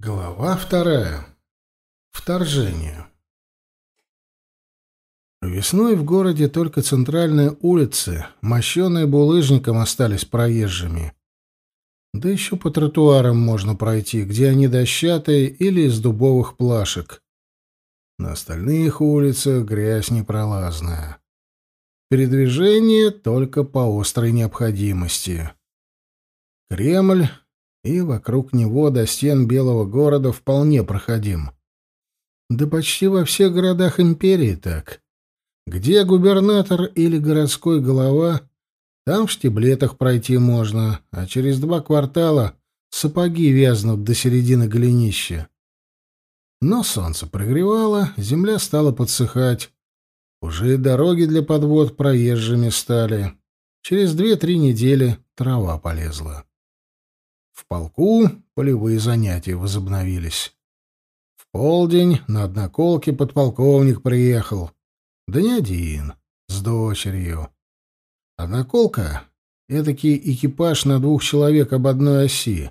Глава вторая. Вторжение. Весной в городе только центральные улицы, мощенные булыжником, остались проезжими. Да еще по тротуарам можно пройти, где они дощатые или из дубовых плашек. На остальных улицах грязь непролазная. Передвижение только по острой необходимости. Кремль и вокруг него до стен Белого города вполне проходим. Да почти во всех городах империи так. Где губернатор или городской голова, там в штиблетах пройти можно, а через два квартала сапоги вязнут до середины голенища. Но солнце прогревало, земля стала подсыхать. Уже и дороги для подвод проезжими стали. Через две-три недели трава полезла. В полку полевые занятия возобновились. В полдень на одноколке подполковник приехал. Да не один, с дочерью. Одноколка — этакий экипаж на двух человек об одной оси.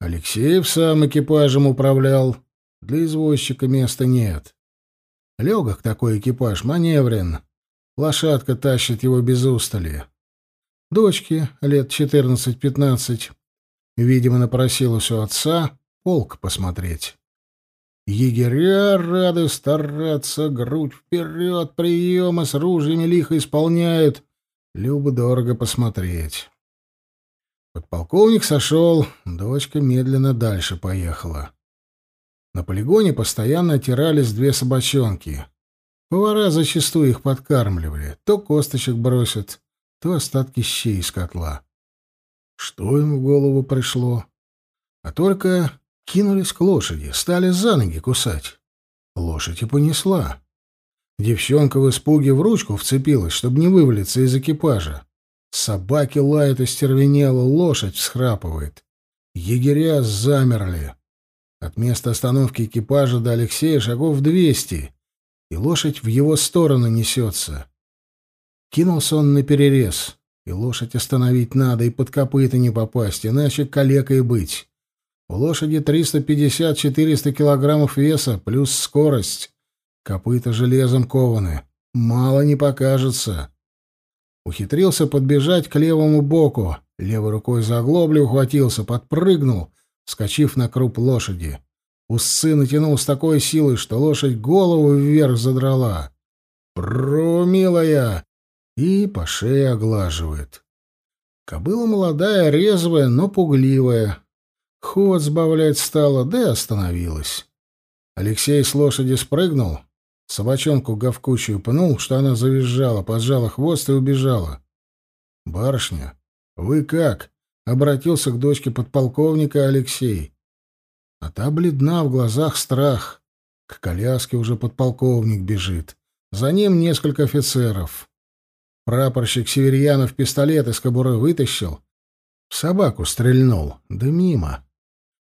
Алексеев сам экипажем управлял. Для извозчика места нет. Легок такой экипаж, маневрен. Лошадка тащит его без устали. Дочке лет четырнадцать-пятнадцать Видимо, напросилась у отца полк посмотреть. Егеря рады стараться, грудь вперед, приемы с ружьями лихо исполняют. Любо-дорого посмотреть. Подполковник сошел, дочка медленно дальше поехала. На полигоне постоянно отирались две собачонки. Повара зачастую их подкармливали. То косточек бросят, то остатки щей из котла. Что им в голову пришло? А только кинулись к лошади, стали за ноги кусать. Лошадь и понесла. Девчонка в испуге в ручку вцепилась, чтобы не вывалиться из экипажа. Собаки лают остервенело, лошадь всхрапывает. Егеря замерли. От места остановки экипажа до Алексея шагов двести, и лошадь в его сторону несется. Кинулся он на перерез. И лошадь остановить надо, и под копыта не попасть, иначе калекой быть. У лошади 350-400 килограммов веса, плюс скорость. Копыта железом кованы. Мало не покажется. Ухитрился подбежать к левому боку. Левой рукой за оглоблю ухватился, подпрыгнул, вскочив на круп лошади. Усы натянул с такой силой, что лошадь голову вверх задрала. «Пру, милая!» И по шее оглаживает. Кобыла молодая, резвая, но пугливая. Ход сбавлять стала, да и остановилась. Алексей с лошади спрыгнул, собачонку говкучую пнул, что она завизжала, поджала хвост и убежала. «Барышня, вы как?» — обратился к дочке подполковника Алексей. А та бледна, в глазах страх. К коляске уже подполковник бежит. За ним несколько офицеров. Прапорщик Северьянов пистолет из кобуры вытащил. В собаку стрельнул, да мимо.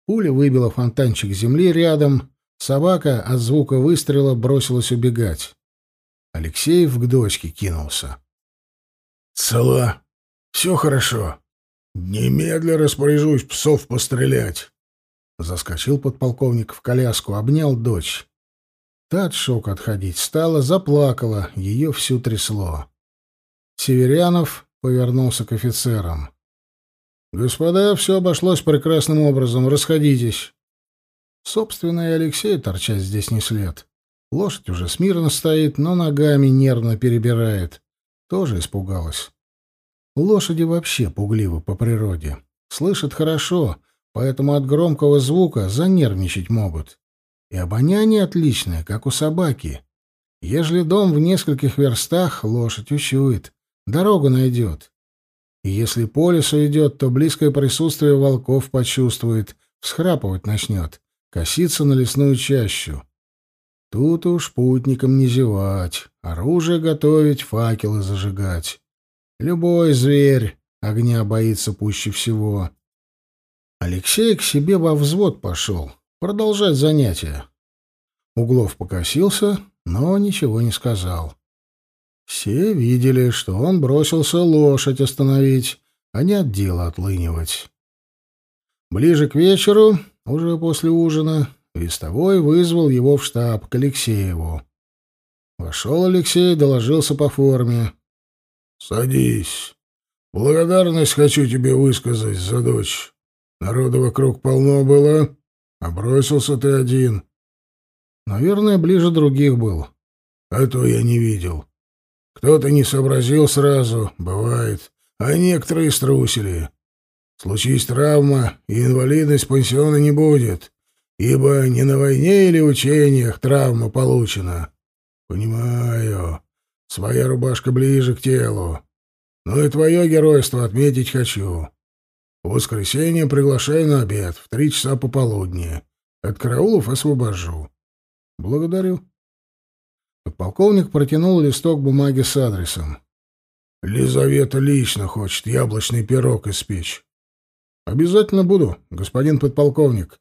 Пуля выбила фонтанчик земли рядом. Собака от звука выстрела бросилась убегать. Алексеев к дочке кинулся. «Цела. Все хорошо. Немедля распоряжусь псов пострелять». Заскочил подполковник в коляску, обнял дочь. Та от шока отходить стала, заплакала, ее всю трясло. Северянов повернулся к офицерам. «Господа, все обошлось прекрасным образом. Расходитесь». Собственно, и Алексей торчать здесь не след. Лошадь уже смирно стоит, но ногами нервно перебирает. Тоже испугалась. Лошади вообще пугливы по природе. Слышат хорошо, поэтому от громкого звука занервничать могут. И обоняние отличное, как у собаки. Ежели дом в нескольких верстах, лошадь учует дорогу найдет. И если по лесу идет, то близкое присутствие волков почувствует, всхрапывать начнет, коситься на лесную чащу. Тут уж путникам не зевать, оружие готовить, факелы зажигать. Любой зверь огня боится пуще всего. Алексей к себе во взвод пошел, продолжать занятия. Углов покосился, но ничего не сказал. Все видели, что он бросился лошадь остановить, а не от дела отлынивать. Ближе к вечеру Уже после ужина вестовой вызвал его в штаб к Алексееву. Вошел Алексей, доложился по форме. «Садись. Благодарность хочу тебе высказать за дочь. Народа вокруг полно было, а бросился ты один». «Наверное, ближе других был». «А то я не видел. Кто-то не сообразил сразу, бывает, а некоторые струсили. Случись травма, и инвалидность пансиона не будет, ибо не на войне или учениях травма получена. Понимаю, своя рубашка ближе к телу. Но и твое геройство отметить хочу. В воскресенье приглашаю на обед в три часа пополудни. От караулов освобожу. Благодарю. Подполковник протянул листок бумаги с адресом. Лизавета лично хочет яблочный пирог испечь. Обязательно буду, господин подполковник.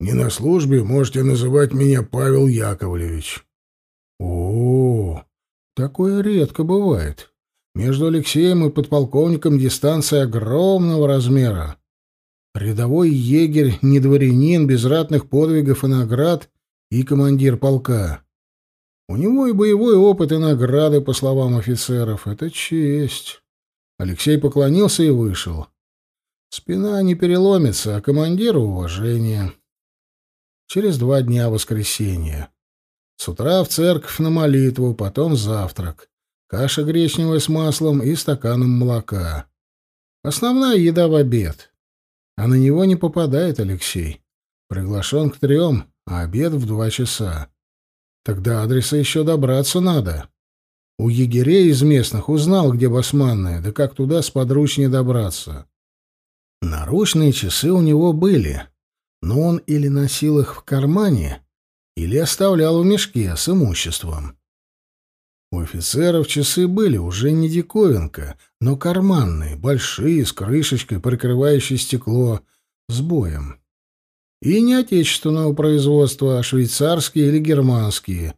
Не на службе можете называть меня Павел Яковлевич. О, такое редко бывает. Между Алексеем и подполковником дистанция огромного размера. Рядовой егерь, не дворянин, без ратных подвигов и наград и командир полка. У него и боевой опыт, и награды, по словам офицеров. Это честь. Алексей поклонился и вышел. Спина не переломится, а командиру уважение. Через два дня воскресенье. С утра в церковь на молитву, потом завтрак. Каша гречневая с маслом и стаканом молока. Основная еда в обед. А на него не попадает Алексей. Приглашен к трем, а обед в два часа. Тогда адреса еще добраться надо. У егерей из местных узнал, где басманная, да как туда сподручнее добраться. Наручные часы у него были, но он или носил их в кармане, или оставлял в мешке с имуществом. У офицеров часы были уже не диковинка, но карманные, большие, с крышечкой, прикрывающей стекло, с боем. И не отечественного производства, а швейцарские или германские.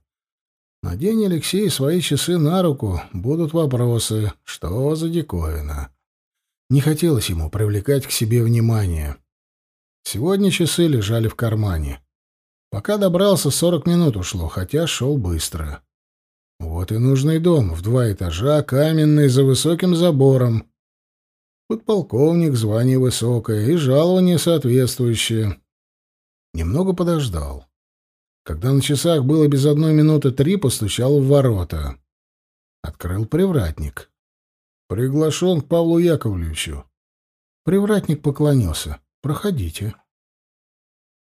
Надень Алексей свои часы на руку, будут вопросы, что за диковина. Не хотелось ему привлекать к себе внимание. Сегодня часы лежали в кармане. Пока добрался, сорок минут ушло, хотя шел быстро. Вот и нужный дом, в два этажа, каменный, за высоким забором. Подполковник, звание высокое и жалование соответствующее. Немного подождал. Когда на часах было без одной минуты три, постучал в ворота. Открыл привратник. Приглашен к Павлу Яковлевичу. Привратник поклонился. Проходите.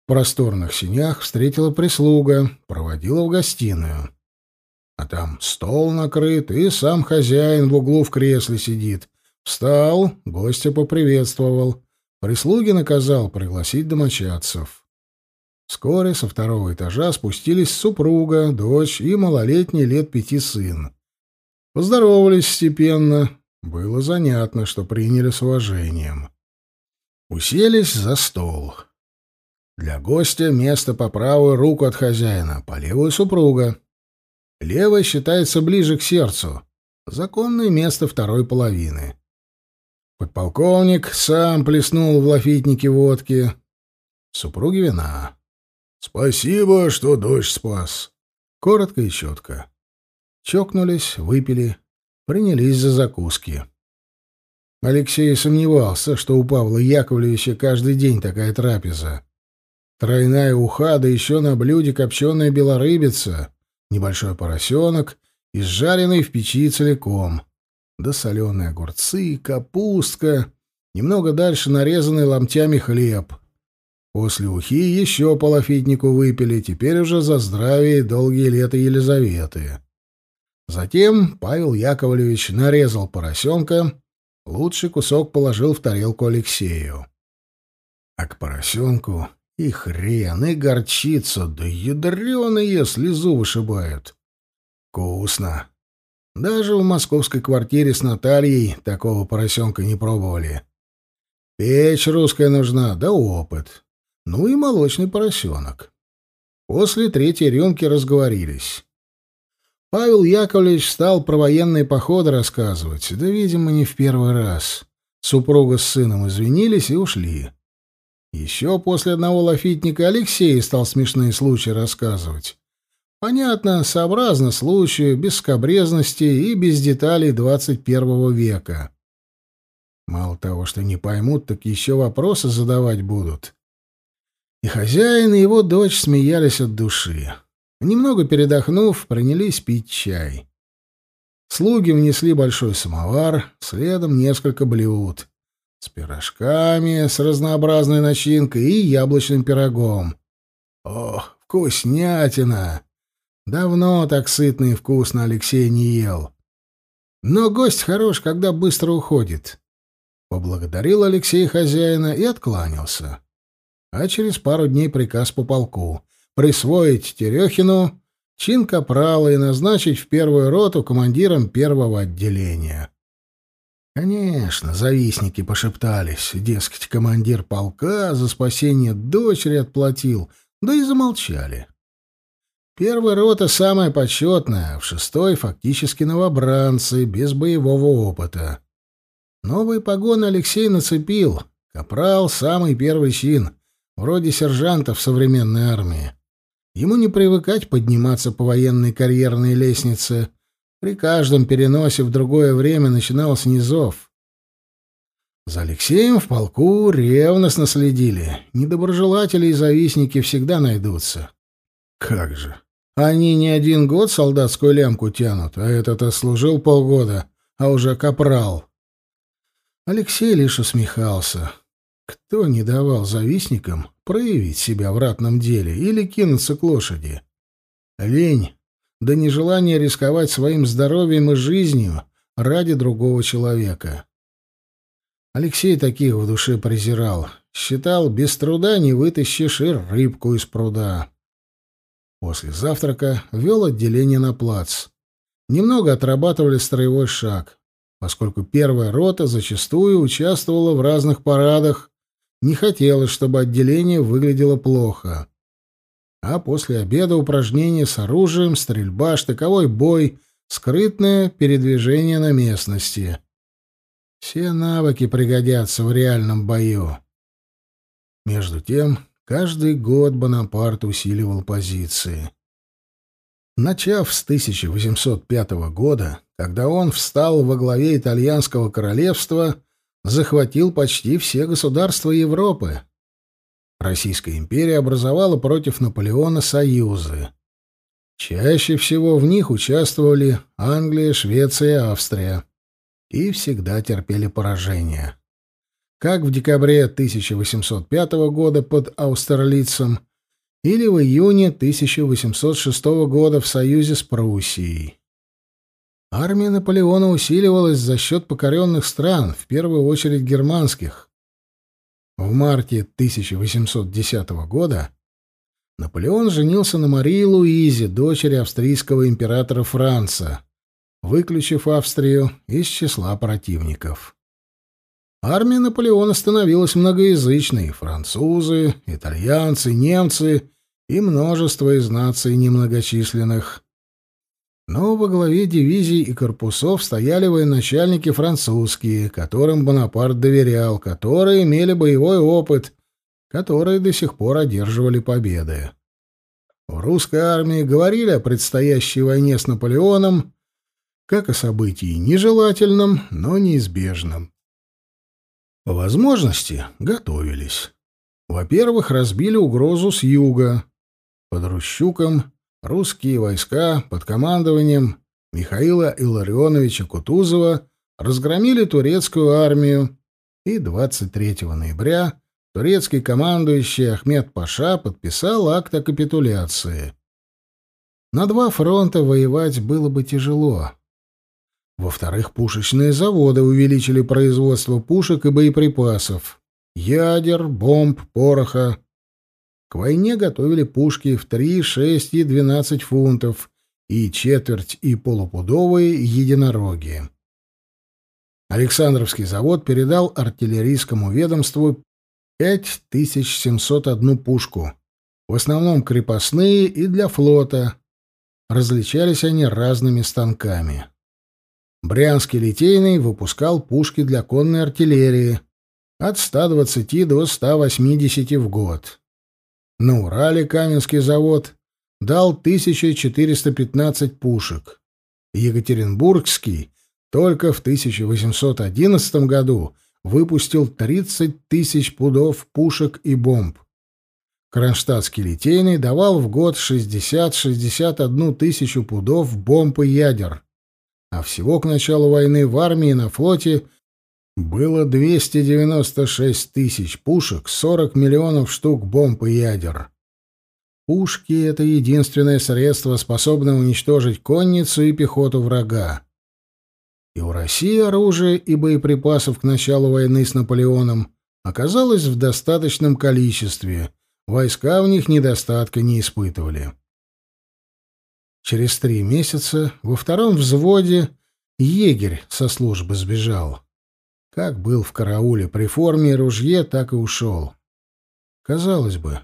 В просторных синях встретила прислуга, проводила в гостиную. А там стол накрыт, и сам хозяин в углу в кресле сидит. Встал, гостя поприветствовал. Прислуги наказал пригласить домочадцев. Вскоре со второго этажа спустились супруга, дочь и малолетний лет пяти сын. Поздоровались степенно, было занятно, что приняли с уважением. Уселись за стол. Для гостя место по правую руку от хозяина, по левую супруга. Левая считается ближе к сердцу. Законное место второй половины. Подполковник сам плеснул в лафитнике водки. Супруги вина. «Спасибо, что дочь спас». Коротко и четко. Чокнулись, выпили, принялись за закуски. Алексей сомневался, что у Павла Яковлевича каждый день такая трапеза. Тройная уха, да еще на блюде копченая белорыбица, небольшой поросенок, изжаренный в печи целиком, да соленые огурцы, капустка, немного дальше нарезанный ломтями хлеб. После ухи еще по лафитнику выпили, теперь уже за здравие долгие лета Елизаветы. Затем Павел Яковлевич нарезал поросенка, лучший кусок положил в тарелку Алексею. А к поросенку и хрен, и горчица, да ядреные слезу вышибают. Вкусно. Даже в московской квартире с Натальей такого поросенка не пробовали. Печь русская нужна, да опыт. Ну и молочный поросенок. После третьей рюмки разговорились. Павел Яковлевич стал про военные походы рассказывать, да, видимо, не в первый раз. Супруга с сыном извинились и ушли. Еще после одного лафитника Алексей стал смешные случаи рассказывать. Понятно, сообразно случаю, без скобрезности и без деталей двадцать первого века. Мало того, что не поймут, так еще вопросы задавать будут. И хозяин, и его дочь смеялись от души. Немного передохнув, принялись пить чай. Слуги внесли большой самовар, следом несколько блюд. С пирожками, с разнообразной начинкой и яблочным пирогом. Ох, вкуснятина! Давно так сытно и вкусно Алексей не ел. Но гость хорош, когда быстро уходит. Поблагодарил Алексей хозяина и откланялся. А через пару дней приказ по полку присвоить Терехину чин капрала и назначить в первую роту командиром первого отделения. Конечно, завистники пошептались, дескать, командир полка за спасение дочери отплатил, да и замолчали. Первая рота самая почетная, в шестой фактически новобранцы, без боевого опыта. Новые погоны Алексей нацепил. Капрал — самый первый чин, вроде сержанта в современной армии. Ему не привыкать подниматься по военной карьерной лестнице. При каждом переносе в другое время начинался низов. За Алексеем в полку ревностно следили. Недоброжелатели и завистники всегда найдутся. Как же! Они не один год солдатскую лямку тянут, а этот служил полгода, а уже капрал. Алексей лишь усмехался. Кто не давал завистникам проявить себя в ратном деле или кинуться к лошади? Лень, да нежелание рисковать своим здоровьем и жизнью ради другого человека. Алексей таких в душе презирал. Считал, без труда не вытащишь и рыбку из пруда. После завтрака вел отделение на плац. Немного отрабатывали строевой шаг, поскольку первая рота зачастую участвовала в разных парадах, не хотелось, чтобы отделение выглядело плохо. А после обеда упражнения с оружием, стрельба, штыковой бой, скрытное передвижение на местности. Все навыки пригодятся в реальном бою. Между тем Каждый год Бонапарт усиливал позиции. Начав с 1805 года, когда он встал во главе итальянского королевства, захватил почти все государства Европы. Российская империя образовала против Наполеона союзы. Чаще всего в них участвовали Англия, Швеция Австрия. И всегда терпели поражение как в декабре 1805 года под Аустерлицем или в июне 1806 года в союзе с Пруссией. Армия Наполеона усиливалась за счет покоренных стран, в первую очередь германских. В марте 1810 года Наполеон женился на Марии Луизе, дочери австрийского императора Франца, выключив Австрию из числа противников. Армия Наполеона становилась многоязычной. Французы, итальянцы, немцы и множество из наций немногочисленных. Но во главе дивизий и корпусов стояли военачальники французские, которым Бонапарт доверял, которые имели боевой опыт, которые до сих пор одерживали победы. В русской армии говорили о предстоящей войне с Наполеоном как о событии нежелательном, но неизбежном. По возможности готовились. Во-первых, разбили угрозу с юга. Под Рущуком русские войска под командованием Михаила Илларионовича Кутузова разгромили турецкую армию, и 23 ноября турецкий командующий Ахмед Паша подписал акт о капитуляции. На два фронта воевать было бы тяжело, во-вторых, пушечные заводы увеличили производство пушек и боеприпасов, ядер, бомб, пороха. К войне готовили пушки в 3, 6 и 12 фунтов и четверть и полупудовые единороги. Александровский завод передал артиллерийскому ведомству 5701 пушку, в основном крепостные и для флота. Различались они разными станками. Брянский литейный выпускал пушки для конной артиллерии, от 120 до 180 в год. На Урале Каменский завод дал 1415 пушек. Екатеринбургский только в 1811 году выпустил 30 тысяч пудов пушек и бомб. Кронштадтский литейный давал в год 60-61 тысячу пудов бомб и ядер, а всего к началу войны в армии и на флоте было 296 тысяч пушек, 40 миллионов штук бомб и ядер. Пушки — это единственное средство, способное уничтожить конницу и пехоту врага. И у России оружия и боеприпасов к началу войны с Наполеоном оказалось в достаточном количестве, войска в них недостатка не испытывали. Через три месяца во втором взводе егерь со службы сбежал. Как был в карауле при форме и ружье, так и ушел. Казалось бы,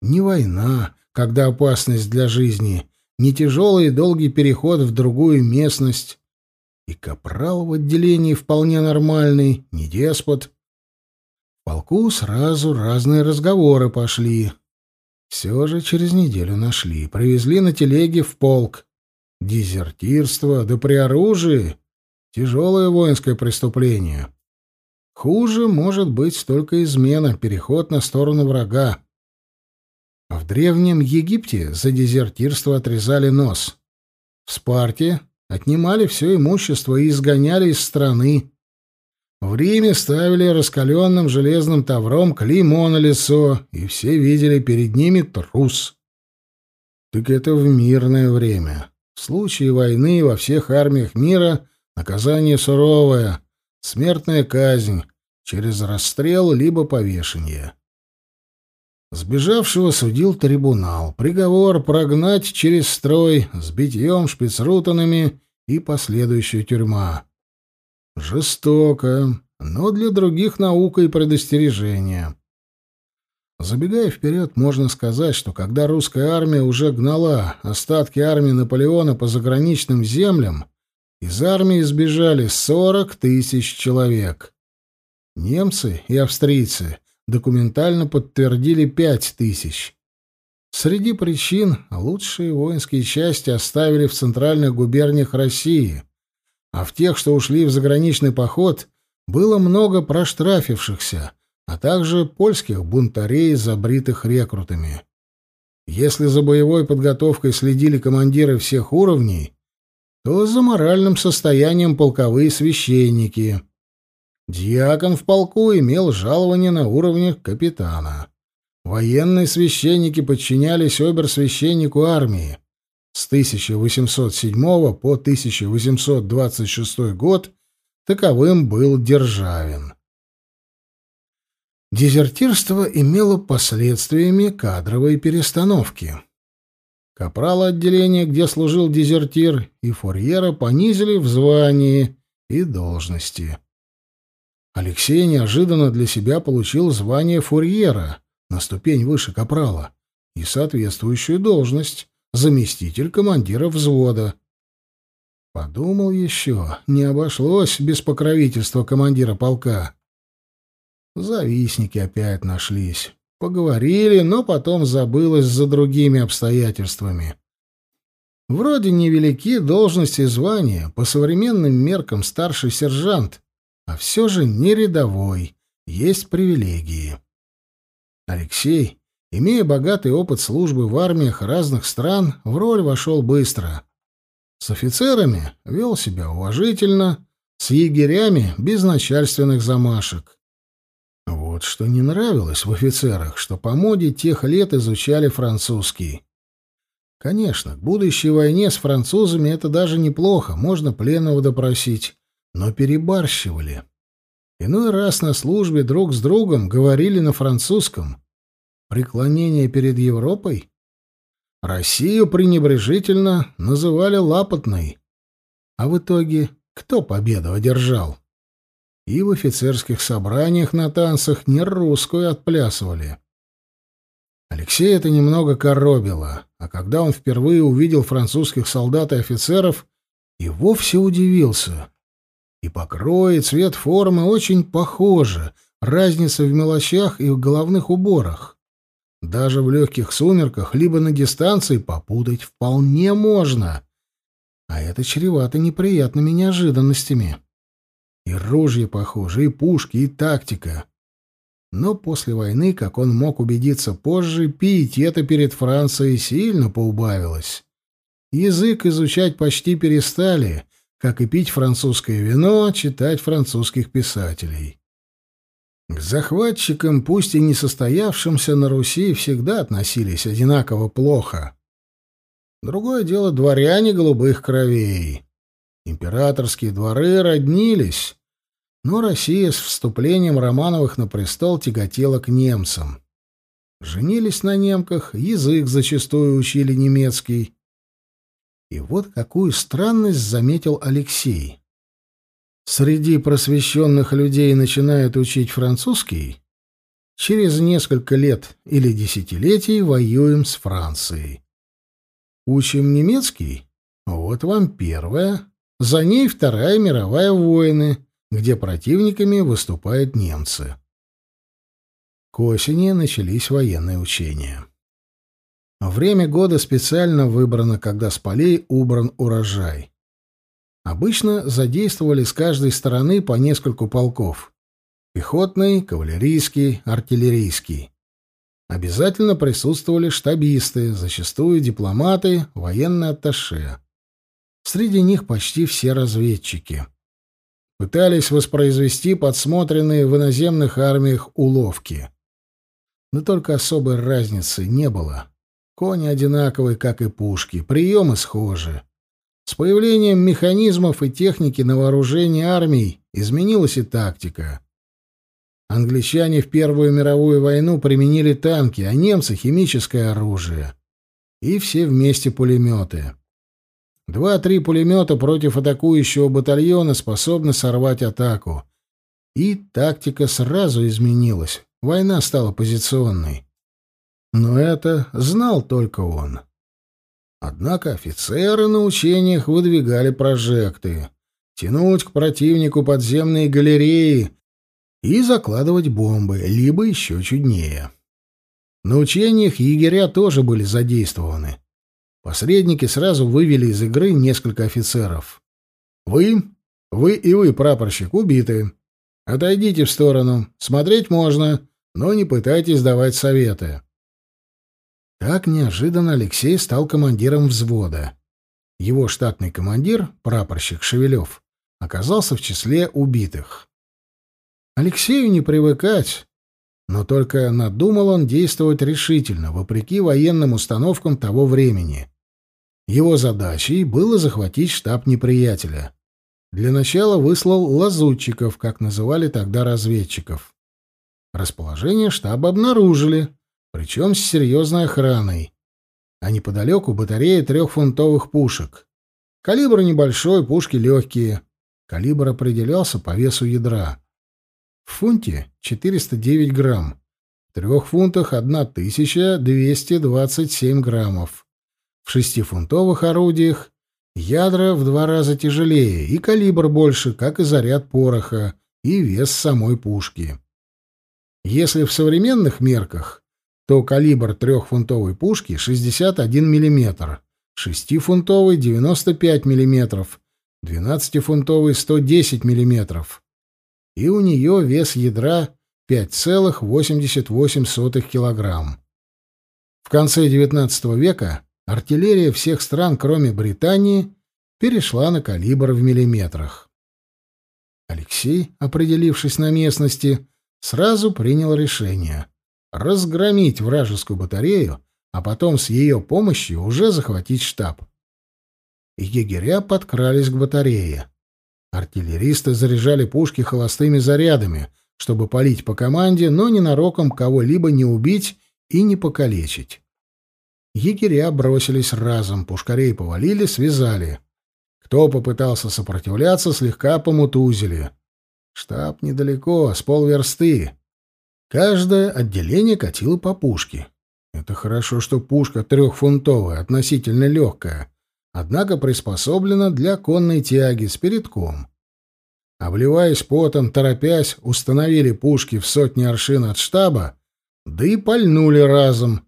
не война, когда опасность для жизни, не тяжелый и долгий переход в другую местность. И капрал в отделении вполне нормальный, не деспот. В полку сразу разные разговоры пошли. Все же через неделю нашли, привезли на телеге в полк. Дезертирство, да при оружии — тяжелое воинское преступление. Хуже может быть только измена, переход на сторону врага. В Древнем Египте за дезертирство отрезали нос. В Спарте отнимали все имущество и изгоняли из страны. В Риме ставили раскаленным железным тавром клеймо на лицо, и все видели перед ними трус. Так это в мирное время. В случае войны во всех армиях мира наказание суровое, смертная казнь, через расстрел либо повешение. Сбежавшего судил трибунал. Приговор прогнать через строй с битьем, шпицрутанами и последующая тюрьма. Жестоко, но для других наука и предостережение. Забегая вперед, можно сказать, что когда русская армия уже гнала остатки армии Наполеона по заграничным землям, из армии сбежали 40 тысяч человек. Немцы и австрийцы документально подтвердили пять тысяч. Среди причин лучшие воинские части оставили в центральных губерниях России, а в тех, что ушли в заграничный поход, было много проштрафившихся, а также польских бунтарей, забритых рекрутами. Если за боевой подготовкой следили командиры всех уровней, то за моральным состоянием полковые священники — Дьякон в полку имел жалование на уровне капитана. Военные священники подчинялись обер-священнику армии. С 1807 по 1826 год таковым был Державин. Дезертирство имело последствиями кадровой перестановки. Капрала отделения, где служил дезертир, и фурьера понизили в звании и должности. Алексей неожиданно для себя получил звание фурьера на ступень выше капрала и соответствующую должность заместитель командира взвода. Подумал еще, не обошлось без покровительства командира полка. Завистники опять нашлись. Поговорили, но потом забылось за другими обстоятельствами. Вроде невелики должности и звания, по современным меркам старший сержант, а все же не рядовой, есть привилегии. Алексей, имея богатый опыт службы в армиях разных стран, в роль вошел быстро. С офицерами вел себя уважительно, с егерями без начальственных замашек. Вот что не нравилось в офицерах, что по моде тех лет изучали французский. Конечно, к будущей войне с французами это даже неплохо, можно пленного допросить но перебарщивали. Иной раз на службе друг с другом говорили на французском. Преклонение перед Европой? Россию пренебрежительно называли лапотной. А в итоге кто победу одержал? И в офицерских собраниях на танцах не русскую отплясывали. Алексей это немного коробило, а когда он впервые увидел французских солдат и офицеров, и вовсе удивился. И покрой, и цвет формы очень похожи, Разница в мелочах и в головных уборах. Даже в легких сумерках, либо на дистанции попутать вполне можно. А это чревато неприятными неожиданностями. И ружья, похоже, и пушки, и тактика. Но после войны, как он мог убедиться позже, пиетета перед Францией сильно поубавилось. Язык изучать почти перестали, как и пить французское вино, читать французских писателей. К захватчикам, пусть и не состоявшимся на Руси, всегда относились одинаково плохо. Другое дело дворяне голубых кровей. Императорские дворы роднились, но Россия с вступлением Романовых на престол тяготела к немцам. Женились на немках, язык зачастую учили немецкий. И вот какую странность заметил Алексей. Среди просвещенных людей начинают учить французский, через несколько лет или десятилетий воюем с Францией. Учим немецкий? Вот вам первая. За ней Вторая мировая войны, где противниками выступают немцы. К осени начались военные учения. Время года специально выбрано, когда с полей убран урожай. Обычно задействовали с каждой стороны по нескольку полков. Пехотный, кавалерийский, артиллерийский. Обязательно присутствовали штабисты, зачастую дипломаты, военные атташе. Среди них почти все разведчики. Пытались воспроизвести подсмотренные в иноземных армиях уловки. Но только особой разницы не было. Кони одинаковые, как и пушки, приемы схожи. С появлением механизмов и техники на вооружении армий изменилась и тактика. Англичане в Первую мировую войну применили танки, а немцы — химическое оружие. И все вместе пулеметы. Два-три пулемета против атакующего батальона способны сорвать атаку. И тактика сразу изменилась. Война стала позиционной. Но это знал только он. Однако офицеры на учениях выдвигали прожекты, тянуть к противнику подземные галереи и закладывать бомбы, либо еще чуднее. На учениях егеря тоже были задействованы. Посредники сразу вывели из игры несколько офицеров. «Вы, вы и вы, прапорщик, убиты. Отойдите в сторону. Смотреть можно, но не пытайтесь давать советы». Так неожиданно Алексей стал командиром взвода. Его штатный командир, прапорщик Шевелев, оказался в числе убитых. Алексею не привыкать, но только надумал он действовать решительно, вопреки военным установкам того времени. Его задачей было захватить штаб неприятеля. Для начала выслал лазутчиков, как называли тогда разведчиков. Расположение штаба обнаружили — причем с серьезной охраной. А неподалеку батарея трехфунтовых пушек. Калибр небольшой, пушки легкие. Калибр определялся по весу ядра. В фунте 409 грамм. В трех фунтах 1227 граммов. В шестифунтовых орудиях ядра в два раза тяжелее и калибр больше, как и заряд пороха, и вес самой пушки. Если в современных мерках то калибр трехфунтовой пушки 61 мм, шестифунтовой 95 мм, 12-фунтовой 110 мм. И у нее вес ядра 5,88 кг. В конце XIX века артиллерия всех стран, кроме Британии, перешла на калибр в миллиметрах. Алексей, определившись на местности, сразу принял решение — разгромить вражескую батарею, а потом с ее помощью уже захватить штаб. Егеря подкрались к батарее. Артиллеристы заряжали пушки холостыми зарядами, чтобы палить по команде, но ненароком кого-либо не убить и не покалечить. Егеря бросились разом, пушкарей повалили, связали. Кто попытался сопротивляться, слегка помутузили. Штаб недалеко, с полверсты. Каждое отделение катило по пушке. Это хорошо, что пушка трехфунтовая, относительно легкая, однако приспособлена для конной тяги с передком. обливаясь потом, торопясь, установили пушки в сотни аршин от штаба, да и пальнули разом.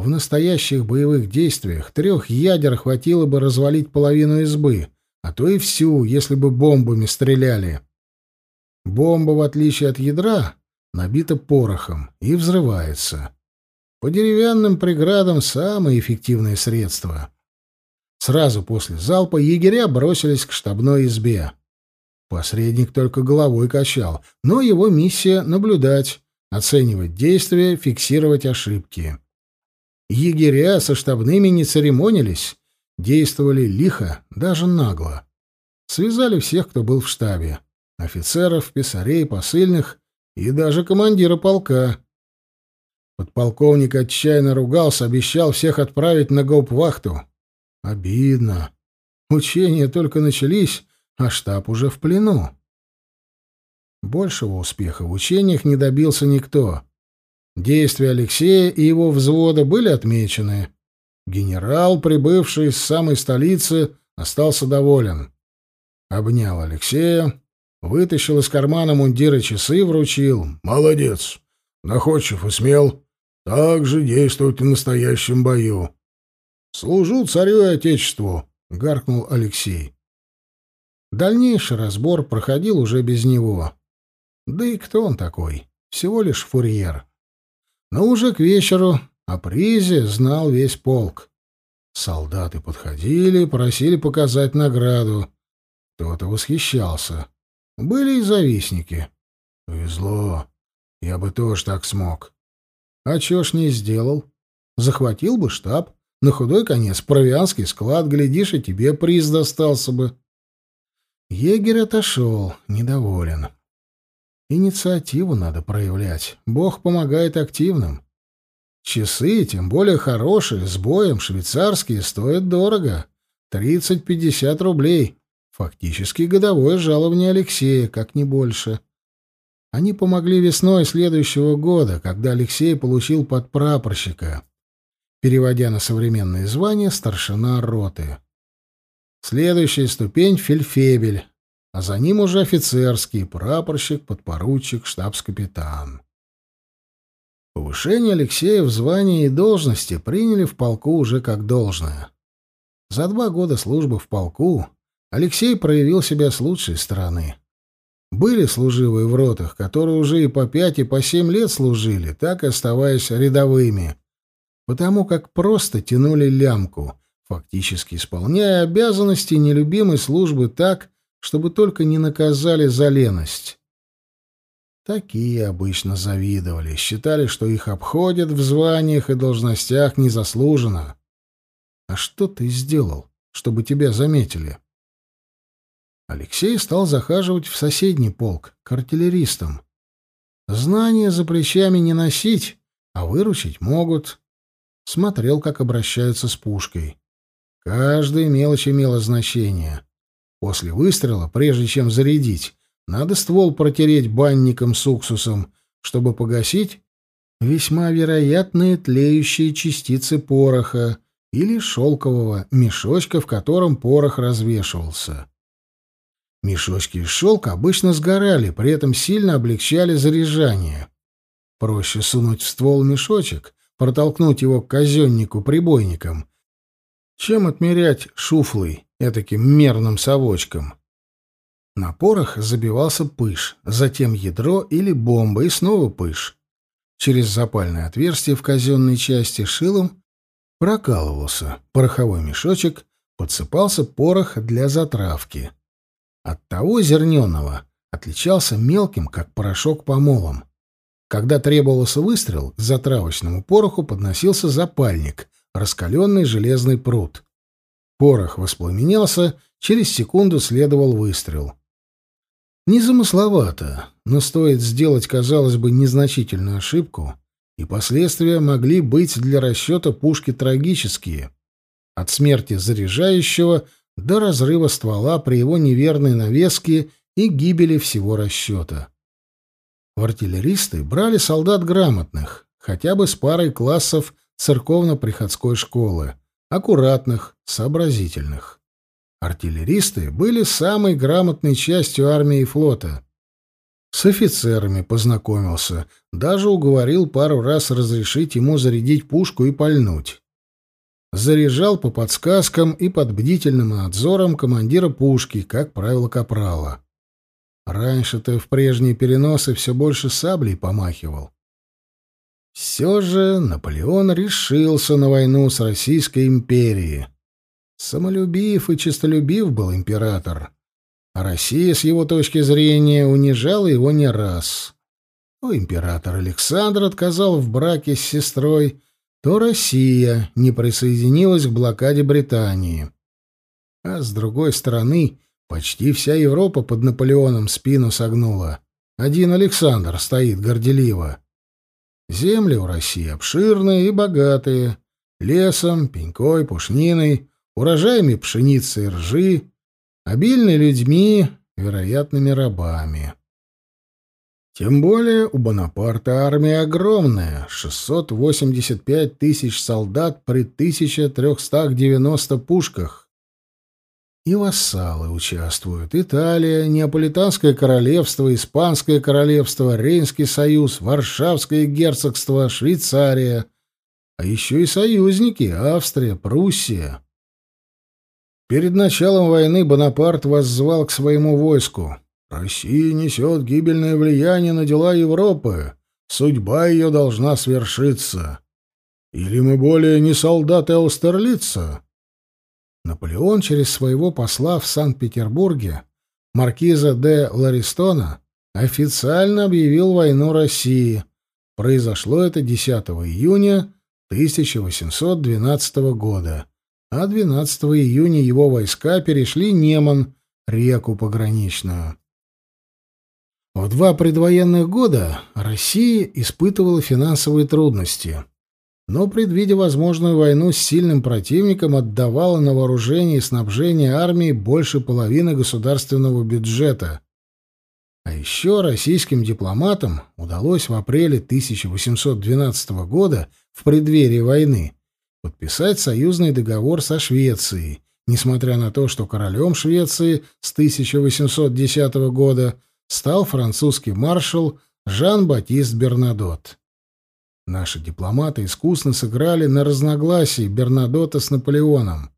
В настоящих боевых действиях трех ядер хватило бы развалить половину избы, а то и всю, если бы бомбами стреляли. Бомба, в отличие от ядра, набита порохом и взрывается. По деревянным преградам самое эффективное средство. Сразу после залпа егеря бросились к штабной избе. Посредник только головой качал, но его миссия — наблюдать, оценивать действия, фиксировать ошибки. Егеря со штабными не церемонились, действовали лихо, даже нагло. Связали всех, кто был в штабе. Офицеров, писарей, посыльных и даже командира полка. Подполковник отчаянно ругался, обещал всех отправить на гауптвахту. Обидно. Учения только начались, а штаб уже в плену. Большего успеха в учениях не добился никто. Действия Алексея и его взвода были отмечены. Генерал, прибывший из самой столицы, остался доволен. Обнял Алексея, вытащил из кармана мундира часы и вручил. «Молодец! Находчив и смел. Так же действовать в настоящем бою». «Служу царю и отечеству», — гаркнул Алексей. Дальнейший разбор проходил уже без него. Да и кто он такой? Всего лишь фурьер. Но уже к вечеру о призе знал весь полк. Солдаты подходили, просили показать награду. Кто-то восхищался. Были и завистники. Повезло. Я бы тоже так смог. А чё ж не сделал? Захватил бы штаб. На худой конец провианский склад, глядишь, и тебе приз достался бы. Егерь отошел, недоволен. Инициативу надо проявлять. Бог помогает активным. Часы, тем более хорошие, с боем, швейцарские, стоят дорого. Тридцать-пятьдесят рублей. Фактически годовое жалование Алексея, как не больше. Они помогли весной следующего года, когда Алексей получил подпрапорщика, переводя на современное звание старшина роты. Следующая ступень — фельдфебель, а за ним уже офицерский, прапорщик, подпоручик, штабс-капитан. Повышение Алексея в звании и должности приняли в полку уже как должное. За два года службы в полку Алексей проявил себя с лучшей стороны. Были служивые в ротах, которые уже и по пять, и по семь лет служили, так и оставаясь рядовыми, потому как просто тянули лямку, фактически исполняя обязанности нелюбимой службы так, чтобы только не наказали за леность. Такие обычно завидовали, считали, что их обходят в званиях и должностях незаслуженно. А что ты сделал, чтобы тебя заметили? Алексей стал захаживать в соседний полк, к артиллеристам. Знания за плечами не носить, а выручить могут. Смотрел, как обращаются с пушкой. Каждая мелочь имела значение. После выстрела, прежде чем зарядить, надо ствол протереть банником с уксусом, чтобы погасить весьма вероятные тлеющие частицы пороха или шелкового мешочка, в котором порох развешивался. Мешочки из шелка обычно сгорали, при этом сильно облегчали заряжание. Проще сунуть в ствол мешочек, протолкнуть его к казеннику прибойником, чем отмерять шуфлой, этаким мерным совочком. На порох забивался пыш, затем ядро или бомба и снова пыш. Через запальное отверстие в казенной части шилом прокалывался пороховой мешочек, подсыпался порох для затравки. От того зерненого отличался мелким, как порошок помолом. Когда требовался выстрел, к затравочному пороху подносился запальник — раскаленный железный пруд. Порох воспламенялся, через секунду следовал выстрел. Незамысловато, но стоит сделать, казалось бы, незначительную ошибку, и последствия могли быть для расчета пушки трагические. От смерти заряжающего до разрыва ствола при его неверной навеске и гибели всего расчета. Артиллеристы брали солдат грамотных, хотя бы с парой классов церковно-приходской школы, аккуратных, сообразительных. Артиллеристы были самой грамотной частью армии и флота. С офицерами познакомился, даже уговорил пару раз разрешить ему зарядить пушку и пальнуть. Заряжал по подсказкам и под бдительным надзором командира пушки, как правило, капрала. Раньше-то в прежние переносы все больше саблей помахивал. Все же Наполеон решился на войну с Российской империей. Самолюбив и честолюбив был император, а Россия, с его точки зрения, унижала его не раз. То император Александр отказал в браке с сестрой, то Россия не присоединилась к блокаде Британии. А с другой стороны, почти вся Европа под Наполеоном спину согнула. Один Александр стоит горделиво. Земли у России обширные и богатые, лесом, пенькой, пушниной, урожаями пшеницы и ржи, обильны людьми, вероятными рабами. Тем более у Бонапарта армия огромная — 685 тысяч солдат при 1390 пушках. И вассалы участвуют. Италия, Неаполитанское королевство, Испанское королевство, Рейнский союз, Варшавское герцогство, Швейцария. А еще и союзники — Австрия, Пруссия. Перед началом войны Бонапарт воззвал к своему войску. «Россия несет гибельное влияние на дела Европы. Судьба ее должна свершиться. Или мы более не солдаты Аустерлица?» Наполеон через своего посла в Санкт-Петербурге, маркиза де Ларистона, официально объявил войну России. Произошло это 10 июня 1812 года а 12 июня его войска перешли Неман, реку пограничную. В два предвоенных года Россия испытывала финансовые трудности, но, предвидя возможную войну с сильным противником, отдавала на вооружение и снабжение армии больше половины государственного бюджета. А еще российским дипломатам удалось в апреле 1812 года, в преддверии войны, подписать союзный договор со Швецией, несмотря на то, что королем Швеции с 1810 года стал французский маршал Жан-Батист Бернадот. Наши дипломаты искусно сыграли на разногласии Бернадота с Наполеоном.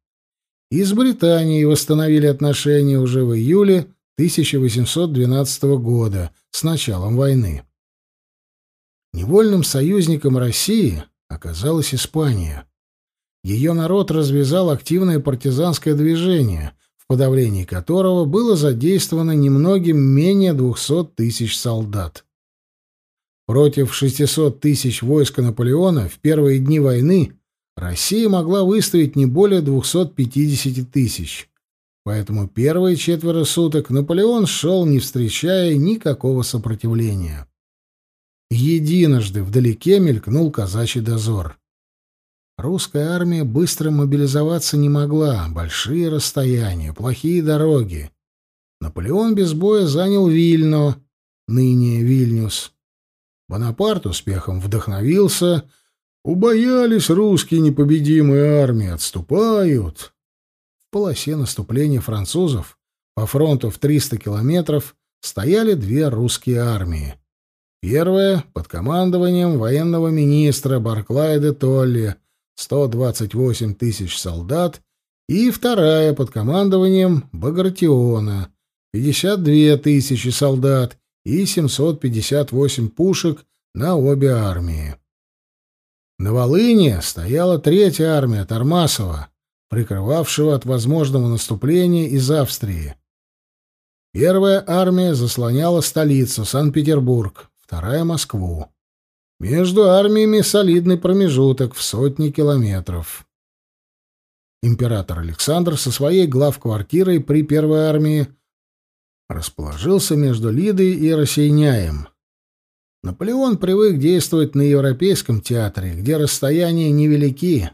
И с Британией восстановили отношения уже в июле 1812 года, с началом войны. Невольным союзником России оказалась Испания. Ее народ развязал активное партизанское движение, в подавлении которого было задействовано немногим менее 200 тысяч солдат. Против 600 тысяч войска Наполеона в первые дни войны Россия могла выставить не более 250 тысяч. Поэтому первые четверо суток Наполеон шел, не встречая никакого сопротивления. Единожды вдалеке мелькнул казачий дозор. Русская армия быстро мобилизоваться не могла, большие расстояния, плохие дороги. Наполеон без боя занял Вильно, ныне Вильнюс. Бонапарт успехом вдохновился. Убоялись русские непобедимые армии, отступают. В полосе наступления французов по фронту в 300 километров стояли две русские армии. Первая — под командованием военного министра Барклая де Толли, 128 тысяч солдат, и вторая под командованием Багратиона, 52 тысячи солдат и 758 пушек на обе армии. На Волыне стояла третья армия Тормасова, прикрывавшего от возможного наступления из Австрии. Первая армия заслоняла столицу Санкт-Петербург, вторая — Москву. Между армиями солидный промежуток в сотни километров. Император Александр со своей главквартирой при Первой армии расположился между Лидой и Рассейняем. Наполеон привык действовать на Европейском театре, где расстояния невелики.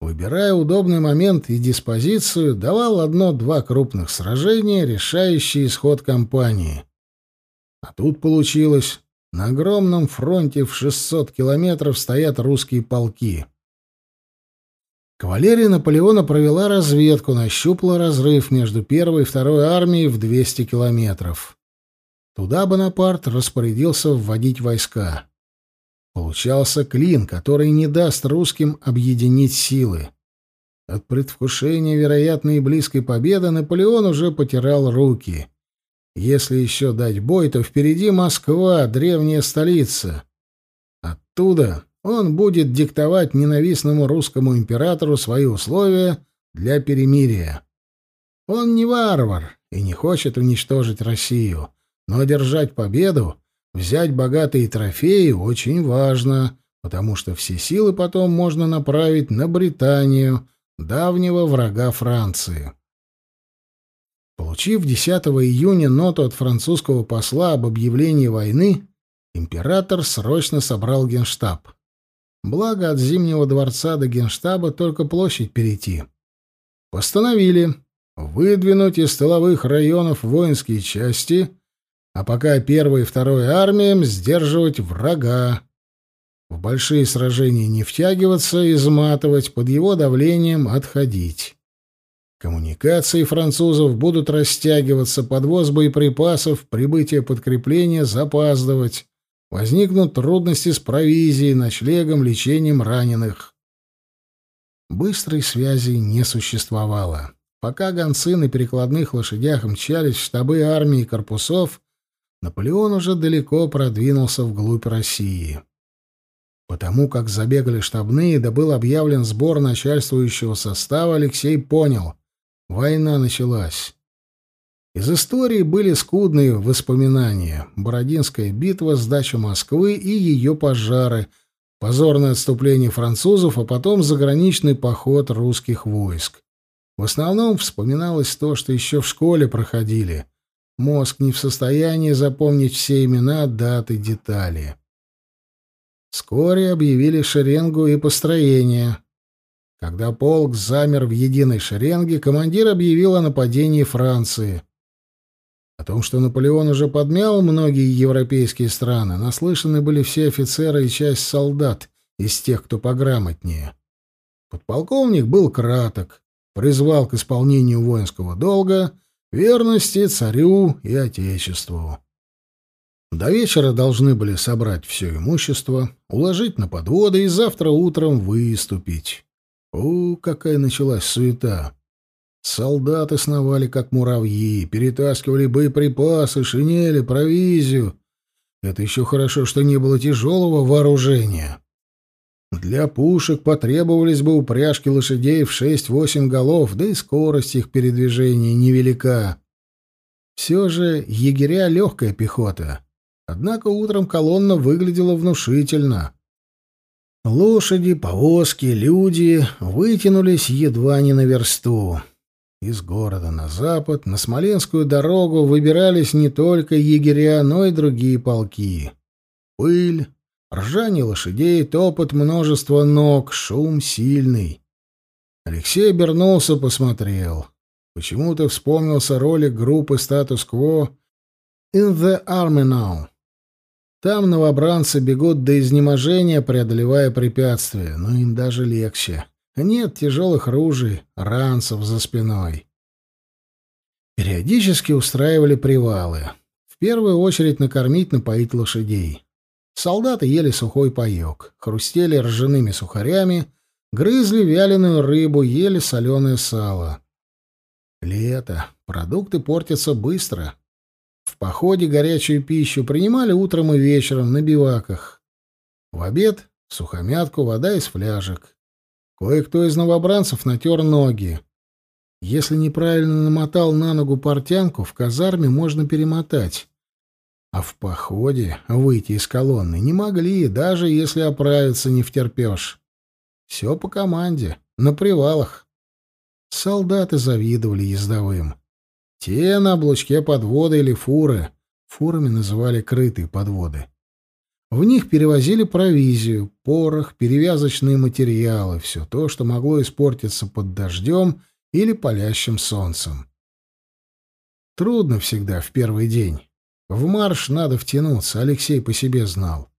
Выбирая удобный момент и диспозицию, давал одно-два крупных сражения, решающие исход кампании. А тут получилось на огромном фронте в 600 километров стоят русские полки. Кавалерия Наполеона провела разведку, нащупала разрыв между первой и второй армией в 200 километров. Туда Бонапарт распорядился вводить войска. Получался клин, который не даст русским объединить силы. От предвкушения вероятной и близкой победы Наполеон уже потирал руки. Если еще дать бой, то впереди Москва, древняя столица. Оттуда он будет диктовать ненавистному русскому императору свои условия для перемирия. Он не варвар и не хочет уничтожить Россию, но одержать победу, взять богатые трофеи очень важно, потому что все силы потом можно направить на Британию, давнего врага Франции. Получив 10 июня ноту от французского посла об объявлении войны, император срочно собрал генштаб. Благо, от Зимнего дворца до генштаба только площадь перейти. Постановили выдвинуть из тыловых районов воинские части, а пока первой и второй армиям сдерживать врага, в большие сражения не втягиваться, изматывать, под его давлением отходить. Коммуникации французов будут растягиваться, подвоз боеприпасов, прибытие подкрепления запаздывать. Возникнут трудности с провизией, ночлегом, лечением раненых. Быстрой связи не существовало. Пока гонцы на перекладных лошадях мчались в штабы армии и корпусов, Наполеон уже далеко продвинулся вглубь России. Потому как забегали штабные, да был объявлен сбор начальствующего состава, Алексей понял — война началась. Из истории были скудные воспоминания. Бородинская битва, сдача Москвы и ее пожары, позорное отступление французов, а потом заграничный поход русских войск. В основном вспоминалось то, что еще в школе проходили. Мозг не в состоянии запомнить все имена, даты, детали. Вскоре объявили шеренгу и построение. Когда полк замер в единой шеренге, командир объявил о нападении Франции. О том, что Наполеон уже подмял многие европейские страны, наслышаны были все офицеры и часть солдат из тех, кто пограмотнее. Подполковник был краток, призвал к исполнению воинского долга, верности царю и отечеству. До вечера должны были собрать все имущество, уложить на подводы и завтра утром выступить. О, какая началась суета! Солдаты сновали, как муравьи, перетаскивали боеприпасы, шинели, провизию. Это еще хорошо, что не было тяжелого вооружения. Для пушек потребовались бы упряжки лошадей в шесть-восемь голов, да и скорость их передвижения невелика. Все же егеря — легкая пехота. Однако утром колонна выглядела внушительно. Лошади, повозки, люди вытянулись едва не на версту. Из города на запад на Смоленскую дорогу выбирались не только егеря, но и другие полки. Пыль, ржание лошадей, топот множества ног, шум сильный. Алексей обернулся, посмотрел. Почему-то вспомнился ролик группы «Статус-кво» «In the Army Now». Там новобранцы бегут до изнеможения, преодолевая препятствия, но им даже легче. Нет тяжелых ружей, ранцев за спиной. Периодически устраивали привалы. В первую очередь накормить, напоить лошадей. Солдаты ели сухой паек, хрустели ржаными сухарями, грызли вяленую рыбу, ели соленое сало. Лето. Продукты портятся быстро. В походе горячую пищу принимали утром и вечером на биваках. В обед — сухомятку, вода из фляжек. Кое-кто из новобранцев натер ноги. Если неправильно намотал на ногу портянку, в казарме можно перемотать. А в походе выйти из колонны не могли, даже если оправиться не втерпешь. Все по команде, на привалах. Солдаты завидовали ездовым. Те на облучке подводы или фуры. Фурами называли крытые подводы. В них перевозили провизию, порох, перевязочные материалы, все то, что могло испортиться под дождем или палящим солнцем. Трудно всегда в первый день. В марш надо втянуться, Алексей по себе знал.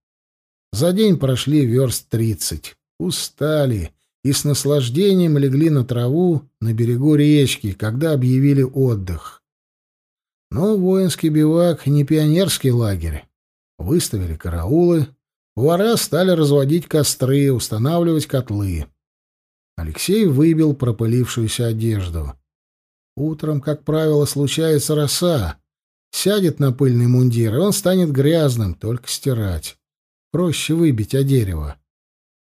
За день прошли верст тридцать. Устали, и с наслаждением легли на траву на берегу речки, когда объявили отдых. Но воинский бивак не пионерский лагерь. Выставили караулы, повара стали разводить костры, устанавливать котлы. Алексей выбил пропылившуюся одежду. Утром, как правило, случается роса. Сядет на пыльный мундир, и он станет грязным, только стирать. Проще выбить о дерево.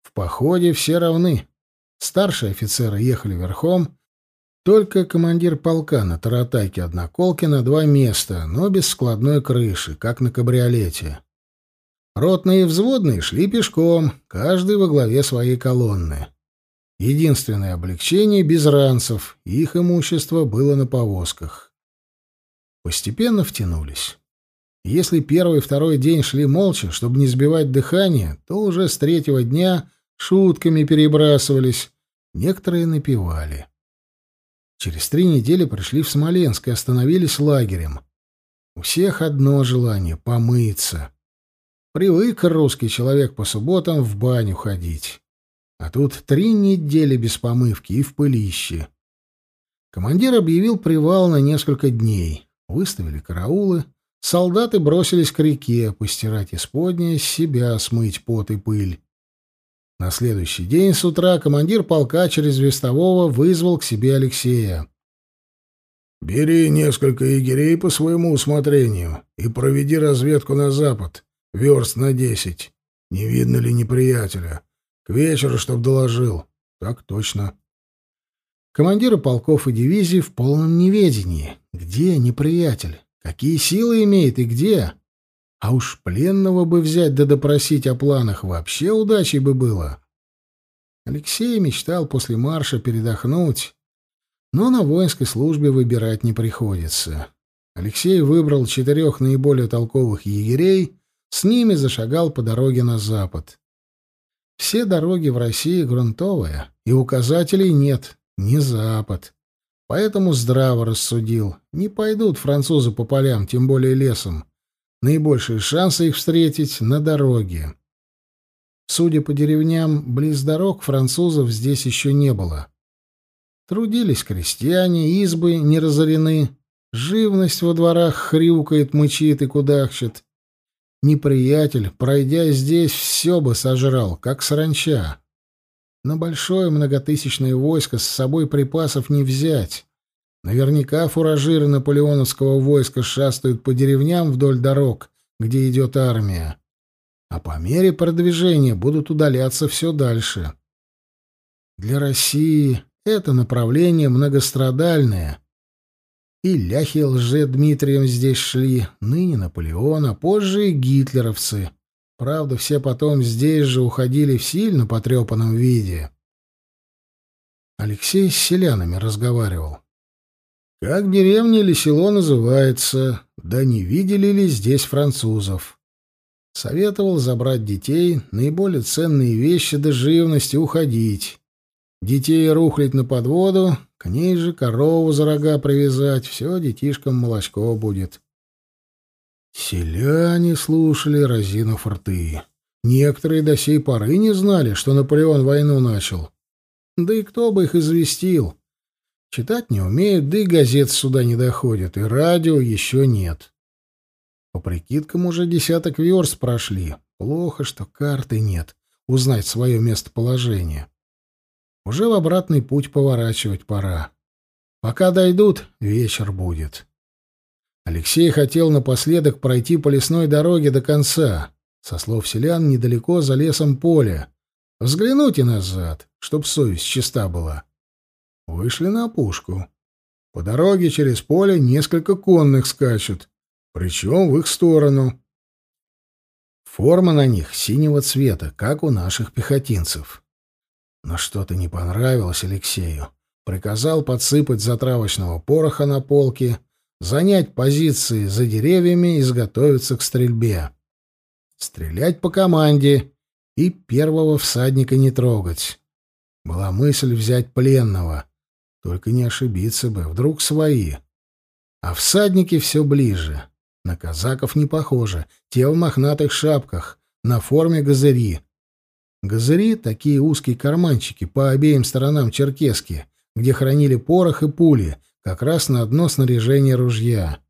В походе все равны. Старшие офицеры ехали верхом, только командир полка на таратайке одноколки на два места, но без складной крыши, как на кабриолете. Ротные и взводные шли пешком, каждый во главе своей колонны. Единственное облегчение — без ранцев, их имущество было на повозках. Постепенно втянулись. Если первый и второй день шли молча, чтобы не сбивать дыхание, то уже с третьего дня шутками перебрасывались, некоторые напевали. Через три недели пришли в Смоленск и остановились лагерем. У всех одно желание — помыться. Привык русский человек по субботам в баню ходить. А тут три недели без помывки и в пылище. Командир объявил привал на несколько дней. Выставили караулы. Солдаты бросились к реке, постирать исподнее, себя смыть пот и пыль. На следующий день с утра командир полка через вестового вызвал к себе Алексея. «Бери несколько егерей по своему усмотрению и проведи разведку на запад, верст на десять. Не видно ли неприятеля? К вечеру, чтоб доложил. Так точно. Командиры полков и дивизий в полном неведении. Где неприятель? Какие силы имеет и где? А уж пленного бы взять да допросить о планах вообще удачей бы было. Алексей мечтал после марша передохнуть, но на воинской службе выбирать не приходится. Алексей выбрал четырех наиболее толковых егерей, с ними зашагал по дороге на запад. Все дороги в России грунтовые, и указателей нет, ни запад. Поэтому здраво рассудил, не пойдут французы по полям, тем более лесом. Наибольшие шансы их встретить на дороге. Судя по деревням, близ дорог французов здесь еще не было. Трудились крестьяне, избы не разорены, живность во дворах хрюкает, мычит и кудахчет. Неприятель, пройдя здесь, все бы сожрал, как саранча. На большое многотысячное войско с собой припасов не взять. Наверняка фуражиры наполеоновского войска шастают по деревням вдоль дорог, где идет армия. А по мере продвижения будут удаляться все дальше. Для России это направление многострадальное — и ляхи лже-Дмитрием здесь шли, ныне Наполеон, а позже и гитлеровцы. Правда, все потом здесь же уходили в сильно потрепанном виде. Алексей с селянами разговаривал. Как деревня или село называется, да не видели ли здесь французов? Советовал забрать детей, наиболее ценные вещи до живности уходить. Детей рухлить на подводу, к ней же корову за рога привязать, все детишкам молочко будет. Селяне слушали, разинув рты. Некоторые до сей поры не знали, что Наполеон войну начал. Да и кто бы их известил? Читать не умеют, да и газет сюда не доходят, и радио еще нет. По прикидкам уже десяток верст прошли. Плохо, что карты нет. Узнать свое местоположение. Уже в обратный путь поворачивать пора. Пока дойдут, вечер будет. Алексей хотел напоследок пройти по лесной дороге до конца. Со слов селян, недалеко за лесом поле. Взглянуть и назад, чтоб совесть чиста была. Вышли на опушку. По дороге через поле несколько конных скачут, причем в их сторону. Форма на них синего цвета, как у наших пехотинцев. Но что-то не понравилось Алексею. Приказал подсыпать затравочного пороха на полке, занять позиции за деревьями и изготовиться к стрельбе. Стрелять по команде и первого всадника не трогать. Была мысль взять пленного. Только не ошибиться бы, вдруг свои. А всадники все ближе. На казаков не похоже. Те в мохнатых шапках, на форме газыри. Газыри — такие узкие карманчики по обеим сторонам черкески, где хранили порох и пули, как раз на одно снаряжение ружья.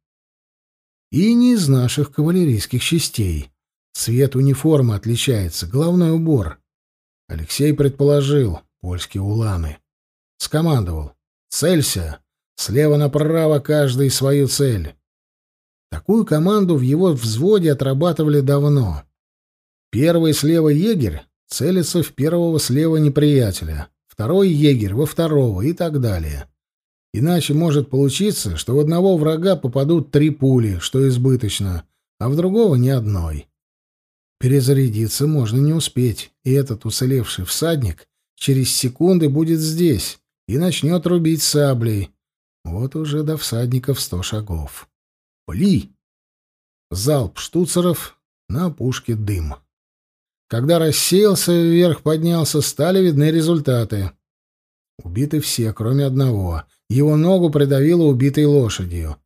И не из наших кавалерийских частей. Цвет униформы отличается, головной убор. Алексей предположил, польские уланы. Скомандовал. «Целься! Слева направо каждый свою цель!» Такую команду в его взводе отрабатывали давно. Первый слева егерь целится в первого слева неприятеля, второй егерь во второго и так далее. Иначе может получиться, что в одного врага попадут три пули, что избыточно, а в другого ни одной. Перезарядиться можно не успеть, и этот уцелевший всадник через секунды будет здесь и начнет рубить саблей. Вот уже до всадников сто шагов. Пли! Залп штуцеров, на опушке дым. Когда рассеялся, вверх поднялся, стали видны результаты. Убиты все, кроме одного. Его ногу придавило убитой лошадью.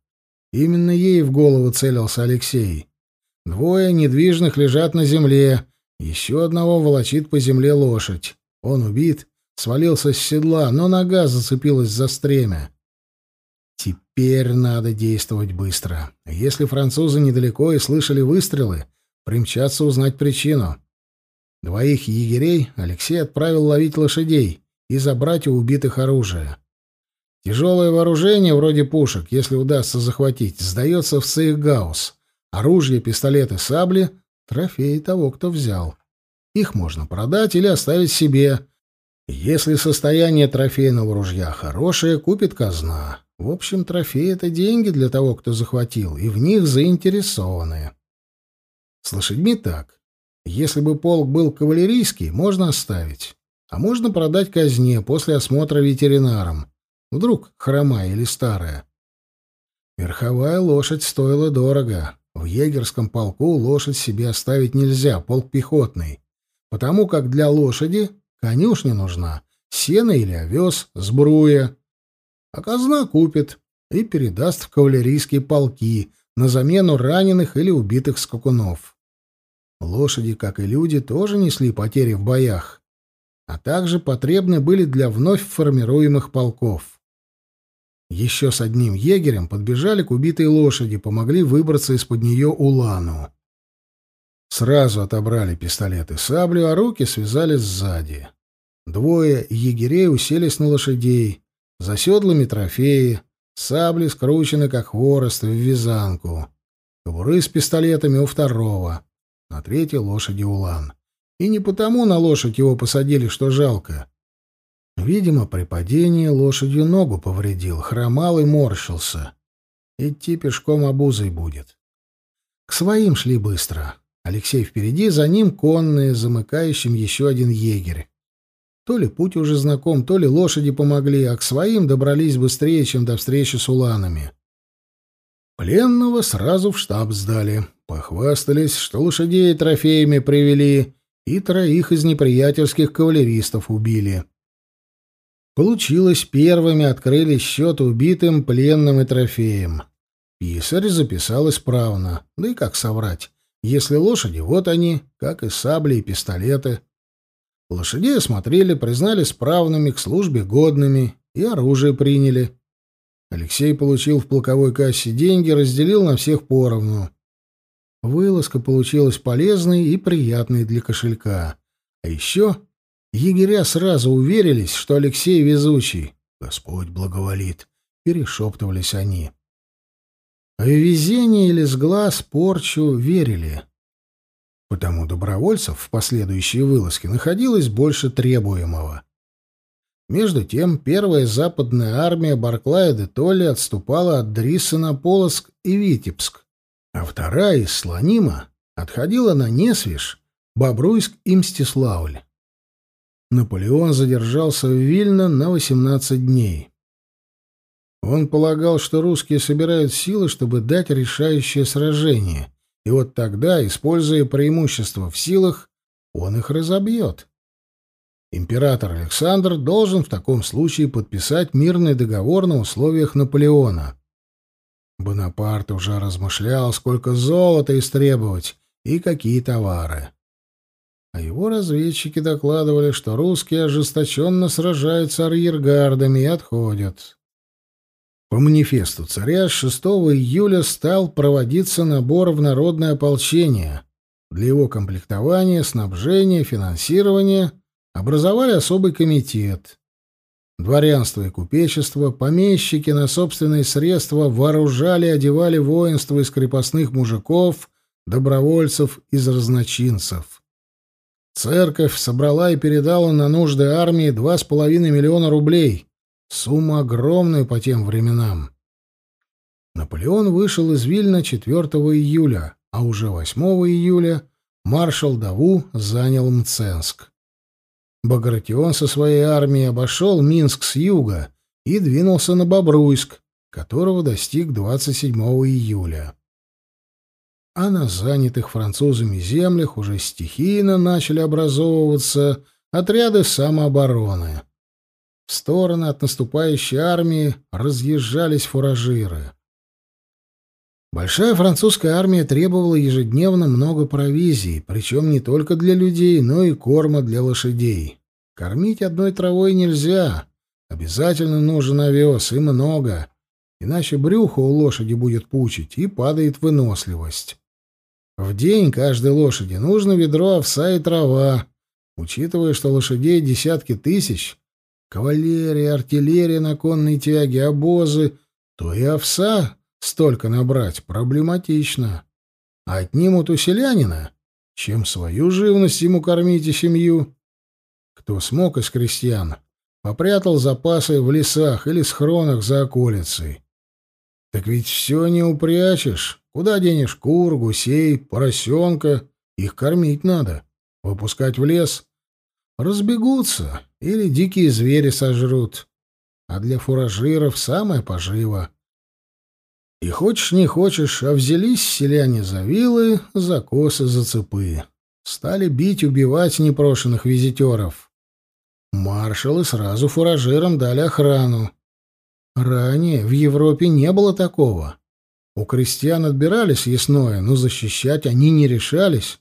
Именно ей в голову целился Алексей. Двое недвижных лежат на земле. Еще одного волочит по земле лошадь. Он убит, свалился с седла, но нога зацепилась за стремя. Теперь надо действовать быстро. Если французы недалеко и слышали выстрелы, примчаться узнать причину. Двоих егерей Алексей отправил ловить лошадей и забрать у убитых оружие. Тяжелое вооружение, вроде пушек, если удастся захватить, сдается в Сейхгаус. Оружие, пистолеты, сабли — трофеи того, кто взял. Их можно продать или оставить себе. Если состояние трофейного ружья хорошее, купит казна. В общем, трофеи — это деньги для того, кто захватил, и в них заинтересованы. С лошадьми так. Если бы полк был кавалерийский, можно оставить. А можно продать казне после осмотра ветеринаром. Вдруг хромая или старая. Верховая лошадь стоила дорого. В егерском полку лошадь себе оставить нельзя, полк пехотный. Потому как для лошади конюшня нужна. Сено или овес, сбруя. А казна купит и передаст в кавалерийские полки на замену раненых или убитых скакунов. Лошади, как и люди, тоже несли потери в боях, а также потребны были для вновь формируемых полков. Еще с одним егерем подбежали к убитой лошади, помогли выбраться из-под нее улану. Сразу отобрали пистолеты саблю, а руки связали сзади. Двое егерей уселись на лошадей, за седлами трофеи, сабли скручены, как хворост, в вязанку, кобуры с пистолетами у второго, на третьей лошади улан. И не потому на лошадь его посадили, что жалко. Видимо, при падении лошадью ногу повредил, хромал и морщился. Идти пешком обузой будет. К своим шли быстро. Алексей впереди, за ним конные, замыкающим еще один егерь. То ли путь уже знаком, то ли лошади помогли, а к своим добрались быстрее, чем до встречи с уланами. Пленного сразу в штаб сдали. Похвастались, что лошадей трофеями привели, и троих из неприятельских кавалеристов убили. Получилось, первыми открыли счет убитым, пленным и трофеем. Писарь записал исправно. Да и как соврать? Если лошади, вот они, как и сабли и пистолеты. Лошадей осмотрели, признали справными, к службе годными, и оружие приняли. Алексей получил в полковой кассе деньги, разделил на всех поровну. Вылазка получилась полезной и приятной для кошелька. А еще егеря сразу уверились, что Алексей везучий. «Господь благоволит», — перешептывались они. А в везение или с глаз порчу верили. Потому добровольцев в последующей вылазке находилось больше требуемого. Между тем, первая западная армия Барклая де Толли отступала от Дриса на Полоск и Витебск, а вторая из Слонима отходила на Несвиш, Бобруйск и Мстиславль. Наполеон задержался в Вильно на 18 дней. Он полагал, что русские собирают силы, чтобы дать решающее сражение, и вот тогда, используя преимущество в силах, он их разобьет. Император Александр должен в таком случае подписать мирный договор на условиях Наполеона. Бонапарт уже размышлял, сколько золота истребовать и какие товары. а его разведчики докладывали, что русские ожесточенно сражаются арьергардами и отходят. По манифесту царя с 6 июля стал проводиться набор в народное ополчение. Для его комплектования, снабжения, финансирования образовали особый комитет. Дворянство и купечество, помещики на собственные средства вооружали и одевали воинство из крепостных мужиков, добровольцев из разночинцев. Церковь собрала и передала на нужды армии два с половиной миллиона рублей. Сумма огромная по тем временам. Наполеон вышел из Вильна 4 июля, а уже 8 июля маршал Даву занял Мценск. Багратион со своей армией обошел Минск с юга и двинулся на Бобруйск, которого достиг 27 июля. А на занятых французами землях уже стихийно начали образовываться отряды самообороны. Стороны от наступающей армии разъезжались фуражиры. Большая французская армия требовала ежедневно много провизии, причем не только для людей, но и корма для лошадей. Кормить одной травой нельзя. Обязательно нужен овес, и много. Иначе брюхо у лошади будет пучить, и падает выносливость. В день каждой лошади нужно ведро овса и трава. Учитывая, что лошадей десятки тысяч, кавалерия, артиллерия на конной тяге, обозы, то и овса Столько набрать проблематично. А отнимут у селянина, чем свою живность ему кормить и семью. Кто смог из крестьян, попрятал запасы в лесах или схронах за околицей. Так ведь все не упрячешь. Куда денешь кур, гусей, поросенка? Их кормить надо. Выпускать в лес. Разбегутся или дикие звери сожрут. А для фуражиров самое поживо. И хочешь не хочешь, а взялись селяне за вилы, за косы, за цепы. Стали бить, убивать непрошенных визитеров. Маршалы сразу фуражирам дали охрану. Ранее в Европе не было такого. У крестьян отбирались ясное, но защищать они не решались.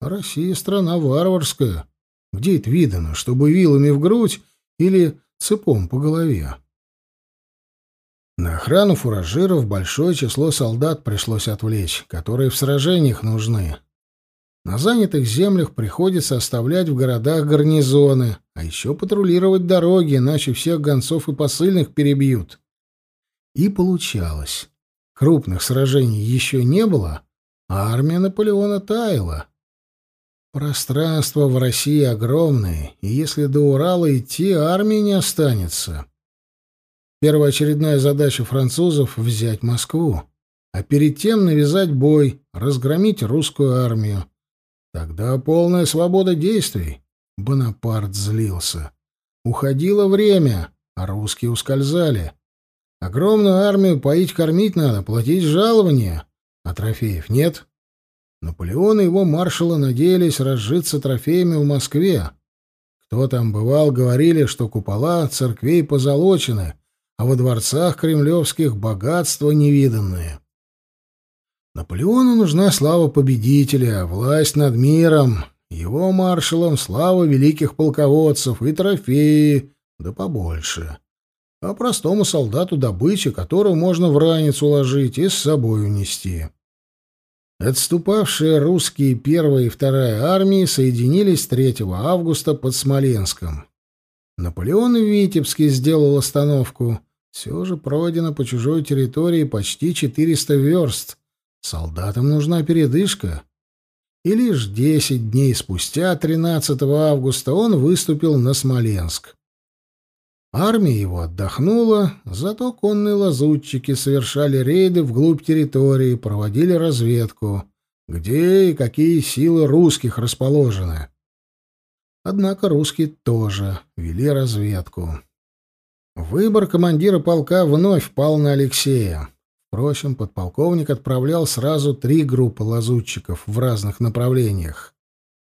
Россия — страна варварская. Где это видано, чтобы вилами в грудь или цепом по голове? На охрану фуражиров большое число солдат пришлось отвлечь, которые в сражениях нужны. На занятых землях приходится оставлять в городах гарнизоны, а еще патрулировать дороги, иначе всех гонцов и посыльных перебьют. И получалось. Крупных сражений еще не было, а армия Наполеона таяла. Пространство в России огромное, и если до Урала идти, армии не останется. Первоочередная задача французов — взять Москву, а перед тем навязать бой, разгромить русскую армию. Тогда полная свобода действий. Бонапарт злился. Уходило время, а русские ускользали. Огромную армию поить-кормить надо, платить жалования, а трофеев нет. Наполеон и его маршалы надеялись разжиться трофеями в Москве. Кто там бывал, говорили, что купола церквей позолочены, а во дворцах кремлевских богатства невиданные. Наполеону нужна слава победителя, власть над миром, его маршалам слава великих полководцев и трофеи, да побольше. А простому солдату добыча, которую можно в ранец уложить и с собой унести. Отступавшие русские первая и вторая армии соединились 3 августа под Смоленском. Наполеон в Витебске сделал остановку, все же пройдено по чужой территории почти 400 верст. Солдатам нужна передышка. И лишь 10 дней спустя, 13 августа, он выступил на Смоленск. Армия его отдохнула, зато конные лазутчики совершали рейды вглубь территории, проводили разведку, где и какие силы русских расположены. Однако русские тоже вели разведку. Выбор командира полка вновь пал на Алексея. Впрочем, подполковник отправлял сразу три группы лазутчиков в разных направлениях.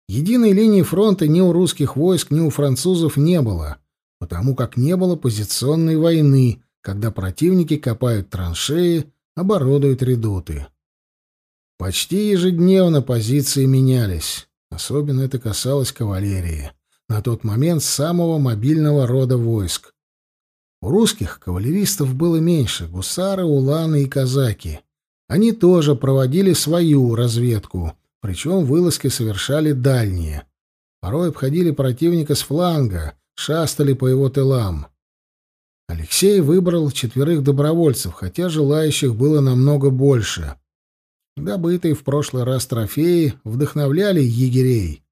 Единой линии фронта ни у русских войск, ни у французов не было, потому как не было позиционной войны, когда противники копают траншеи, оборудуют редуты. Почти ежедневно позиции менялись. Особенно это касалось кавалерии, на тот момент самого мобильного рода войск. У русских кавалеристов было меньше — гусары, уланы и казаки. Они тоже проводили свою разведку, причем вылазки совершали дальние. Порой обходили противника с фланга, шастали по его тылам. Алексей выбрал четверых добровольцев, хотя желающих было намного больше. Добытые в прошлый раз трофеи вдохновляли егерей.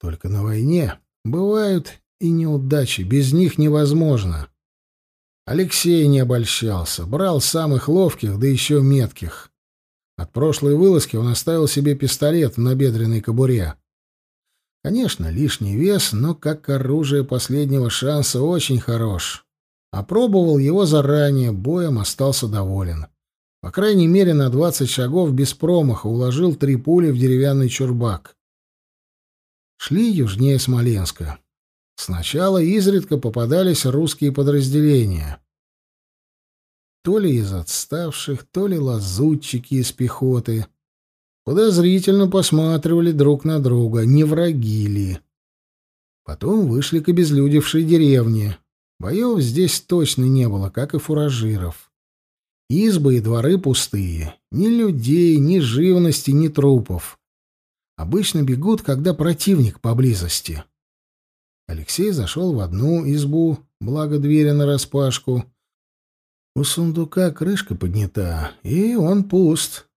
Только на войне бывают и неудачи, без них невозможно. Алексей не обольщался, брал самых ловких, да еще метких. От прошлой вылазки он оставил себе пистолет в набедренной кобуре. Конечно, лишний вес, но как оружие последнего шанса очень хорош. Опробовал его заранее, боем остался доволен. По крайней мере, на двадцать шагов без промаха уложил три пули в деревянный чурбак. Шли южнее Смоленска. Сначала изредка попадались русские подразделения. То ли из отставших, то ли лазутчики из пехоты. Подозрительно посматривали друг на друга, не враги ли. Потом вышли к обезлюдевшей деревне. Боев здесь точно не было, как и фуражиров. Избы и дворы пустые. Ни людей, ни живности, ни трупов. Обычно бегут, когда противник поблизости. Алексей зашел в одну избу, благо двери нараспашку. У сундука крышка поднята, и он пуст.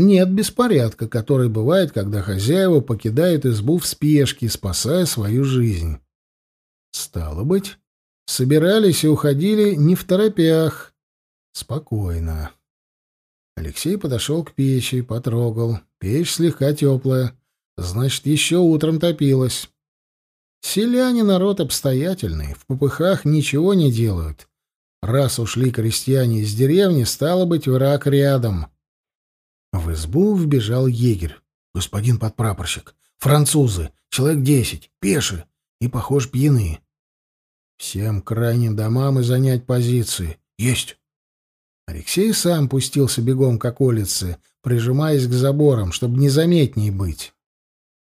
Нет беспорядка, который бывает, когда хозяева покидают избу в спешке, спасая свою жизнь. Стало быть, Собирались и уходили не в торопях. Спокойно. Алексей подошел к печи, потрогал. Печь слегка теплая. Значит, еще утром топилась. Селяне народ обстоятельный, в попыхах ничего не делают. Раз ушли крестьяне из деревни, стало быть, враг рядом. В избу вбежал егерь. Господин подпрапорщик. Французы. Человек десять. Пеши. И, похоже, пьяные. Всем крайним домам и занять позиции. Есть. Алексей сам пустился бегом к околице, прижимаясь к заборам, чтобы незаметней быть.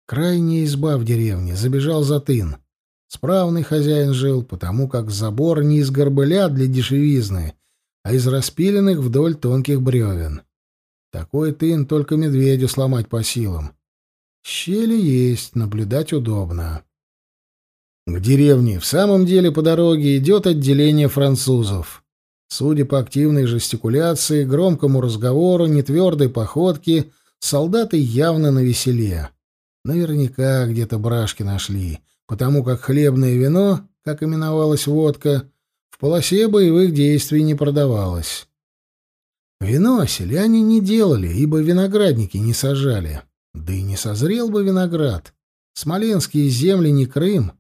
Крайняя изба в деревне, забежал за тын. Справный хозяин жил, потому как забор не из горбыля для дешевизны, а из распиленных вдоль тонких бревен. Такой тын только медведю сломать по силам. Щели есть, наблюдать удобно. К деревне в самом деле по дороге идет отделение французов. Судя по активной жестикуляции, громкому разговору, нетвердой походке, солдаты явно на веселе. Наверняка где-то брашки нашли, потому как хлебное вино, как именовалась водка, в полосе боевых действий не продавалось. Вино селяне не делали, ибо виноградники не сажали. Да и не созрел бы виноград. Смоленские земли не Крым,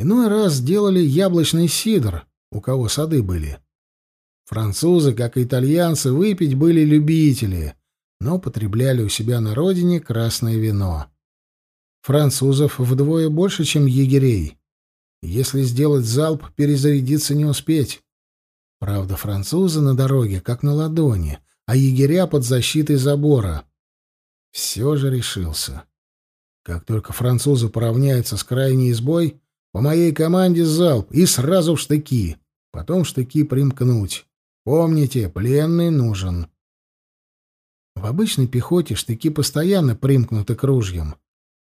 Иной раз делали яблочный сидр, у кого сады были. Французы, как и итальянцы, выпить были любители, но потребляли у себя на родине красное вино. Французов вдвое больше, чем егерей. Если сделать залп, перезарядиться не успеть. Правда, французы на дороге, как на ладони, а егеря под защитой забора. Все же решился. Как только французы поравняются с крайней избой, по моей команде залп и сразу в штыки. Потом штыки примкнуть. Помните, пленный нужен. В обычной пехоте штыки постоянно примкнуты к ружьям.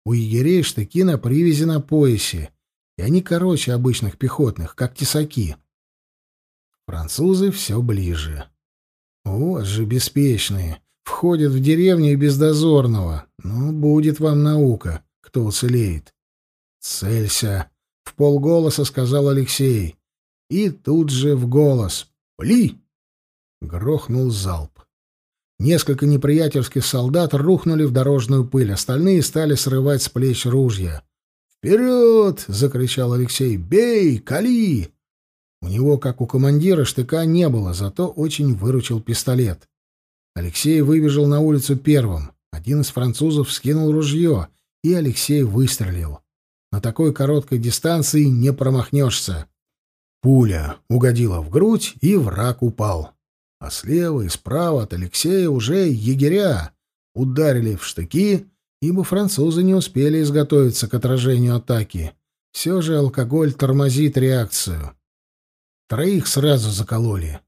У егерей штыки на привязи на поясе, и они короче обычных пехотных, как тесаки. Французы все ближе. Вот же беспечные. Входят в деревню без дозорного. Ну, будет вам наука, кто уцелеет. Целься. В полголоса сказал Алексей. И тут же в голос. «Пли!» Грохнул залп. Несколько неприятельских солдат рухнули в дорожную пыль, остальные стали срывать с плеч ружья. «Вперед!» — закричал Алексей. «Бей! Кали!» У него, как у командира, штыка не было, зато очень выручил пистолет. Алексей выбежал на улицу первым. Один из французов скинул ружье, и Алексей выстрелил. На такой короткой дистанции не промахнешься. Пуля угодила в грудь, и враг упал. А слева и справа от Алексея уже егеря ударили в штыки, ибо французы не успели изготовиться к отражению атаки. Все же алкоголь тормозит реакцию. Троих сразу закололи.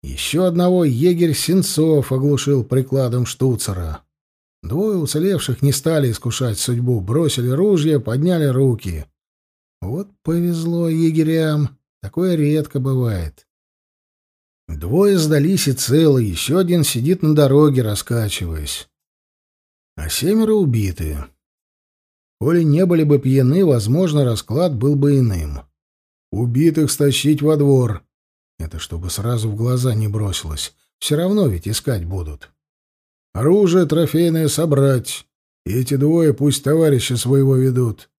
Еще одного егерь Сенцов оглушил прикладом штуцера. Двое уцелевших не стали искушать судьбу, бросили ружья, подняли руки. Вот повезло егерям, такое редко бывает. Двое сдались и целы, еще один сидит на дороге, раскачиваясь. А семеро убиты. Коли не были бы пьяны, возможно, расклад был бы иным. Убитых стащить во двор. Это чтобы сразу в глаза не бросилось. Все равно ведь искать будут. Оружие трофейное собрать. И эти двое пусть товарища своего ведут.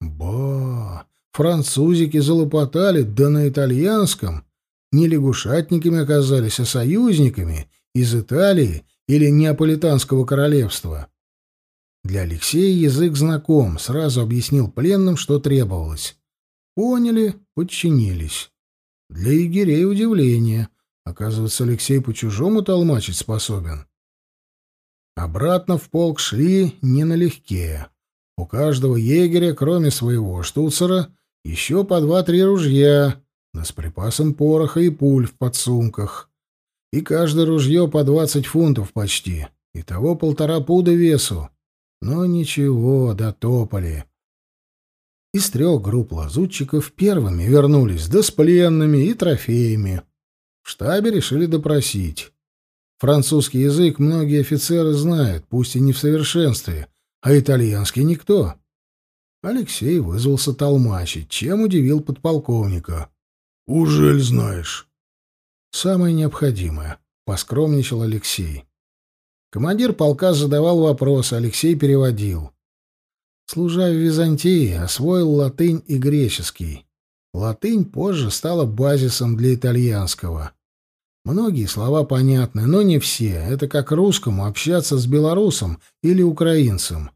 Ба! Французики залопотали, да на итальянском. Не лягушатниками оказались, а союзниками из Италии или Неаполитанского королевства. Для Алексея язык знаком, сразу объяснил пленным, что требовалось. Поняли, подчинились. Для егерей удивление. Оказывается, Алексей по-чужому толмачить способен. Обратно в полк шли не налегке. У каждого егеря, кроме своего штуцера, еще по два-три ружья, да с припасом пороха и пуль в подсумках. И каждое ружье по двадцать фунтов почти. Итого полтора пуда весу. Но ничего, дотопали. Из трех групп лазутчиков первыми вернулись, да с пленными и трофеями. В штабе решили допросить. Французский язык многие офицеры знают, пусть и не в совершенстве, а итальянский никто. Алексей вызвался толмачить, чем удивил подполковника. «Ужель знаешь?» «Самое необходимое», — поскромничал Алексей. Командир полка задавал вопрос, Алексей переводил. Служа в Византии, освоил латынь и греческий. Латынь позже стала базисом для итальянского. Многие слова понятны, но не все. Это как русскому общаться с белорусом или украинцем.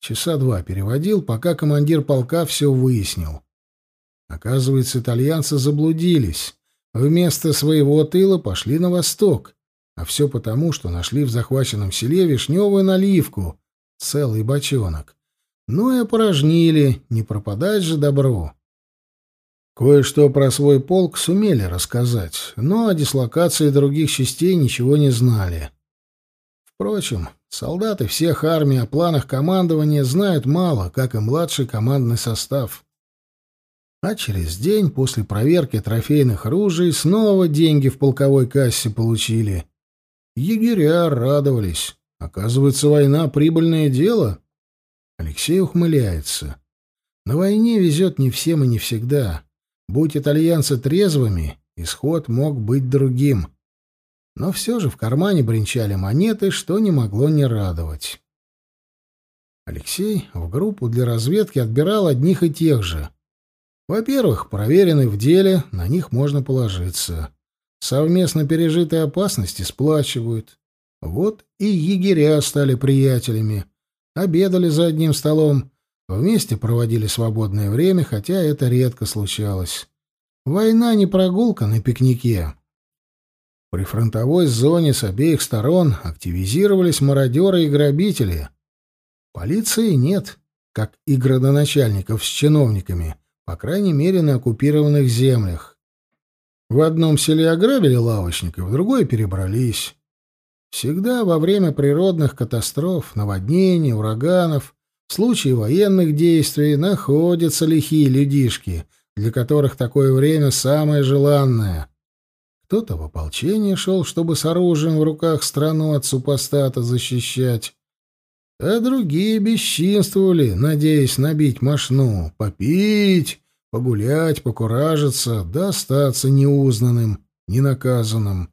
Часа два переводил, пока командир полка все выяснил. Оказывается, итальянцы заблудились. Вместо своего тыла пошли на восток. А все потому, что нашли в захваченном селе вишневую наливку, целый бочонок. Ну и опорожнили, не пропадать же добро. Кое-что про свой полк сумели рассказать, но о дислокации других частей ничего не знали. Впрочем, солдаты всех армий о планах командования знают мало, как и младший командный состав. А через день после проверки трофейных ружей снова деньги в полковой кассе получили. Егеря радовались. Оказывается, война — прибыльное дело. Алексей ухмыляется. На войне везет не всем и не всегда. Будь итальянцы трезвыми, исход мог быть другим. Но все же в кармане бренчали монеты, что не могло не радовать. Алексей в группу для разведки отбирал одних и тех же. Во-первых, проверенный в деле, на них можно положиться. Совместно пережитые опасности сплачивают. Вот и егеря стали приятелями. Обедали за одним столом, Вместе проводили свободное время, хотя это редко случалось. Война не прогулка на пикнике. При фронтовой зоне с обеих сторон активизировались мародеры и грабители. Полиции нет, как и градоначальников с чиновниками, по крайней мере, на оккупированных землях. В одном селе ограбили лавочников, в другое перебрались. Всегда во время природных катастроф, наводнений, ураганов в случае военных действий находятся лихие людишки, для которых такое время самое желанное. Кто-то в ополчение шел, чтобы с оружием в руках страну от супостата защищать, а другие бесчинствовали, надеясь набить мошну, попить, погулять, покуражиться, да остаться неузнанным, ненаказанным.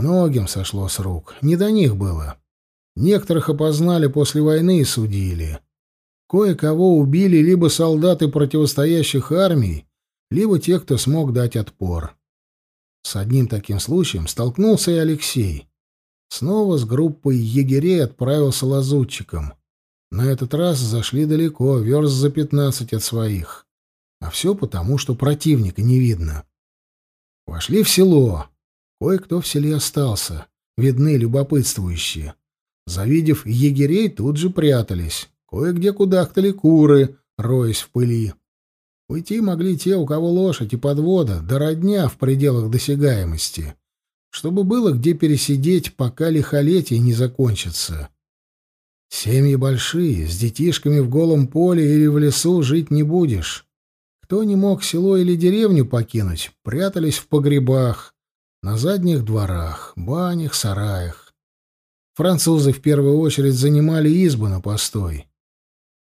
Многим сошло с рук, не до них было. Некоторых опознали после войны и судили. Кое-кого убили либо солдаты противостоящих армий, либо те, кто смог дать отпор. С одним таким случаем столкнулся и Алексей. Снова с группой егерей отправился лазутчиком. На этот раз зашли далеко, верст за пятнадцать от своих. А все потому, что противника не видно. Вошли в село. Кое-кто в селе остался. Видны любопытствующие. Завидев егерей, тут же прятались. Кое-где кудахтали куры, роясь в пыли. Уйти могли те, у кого лошадь и подвода, до родня в пределах досягаемости, чтобы было где пересидеть, пока лихолетие не закончится. Семьи большие, с детишками в голом поле или в лесу жить не будешь. Кто не мог село или деревню покинуть, прятались в погребах, на задних дворах, банях, сараях. Французы в первую очередь занимали избы на постой.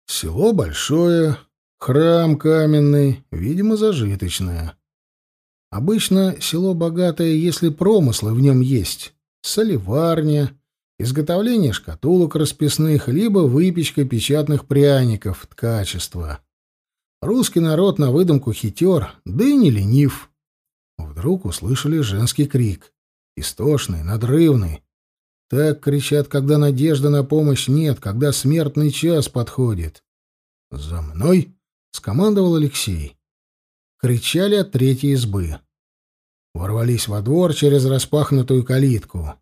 Село большое, храм каменный, видимо, зажиточное. Обычно село богатое, если промыслы в нем есть. Соливарня, изготовление шкатулок расписных, либо выпечка печатных пряников, ткачество. Русский народ на выдумку хитер, да и не ленив. Вдруг услышали женский крик. Истошный, надрывный. Так кричат, когда надежды на помощь нет, когда смертный час подходит. «За мной!» — скомандовал Алексей. Кричали от третьей избы. Ворвались во двор через распахнутую калитку.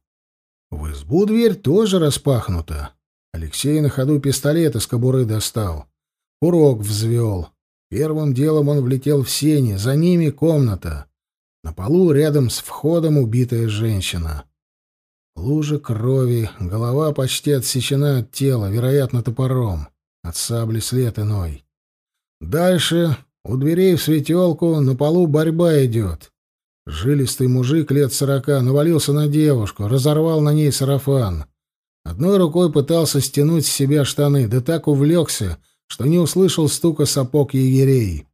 В избу дверь тоже распахнута. Алексей на ходу пистолет из кобуры достал. Курок взвел. Первым делом он влетел в сени, за ними комната. На полу рядом с входом убитая женщина. Лужа крови, голова почти отсечена от тела, вероятно, топором. От сабли след иной. Дальше у дверей в светелку на полу борьба идет. Жилистый мужик лет сорока навалился на девушку, разорвал на ней сарафан. Одной рукой пытался стянуть с себя штаны, да так увлекся, что не услышал стука сапог егерей.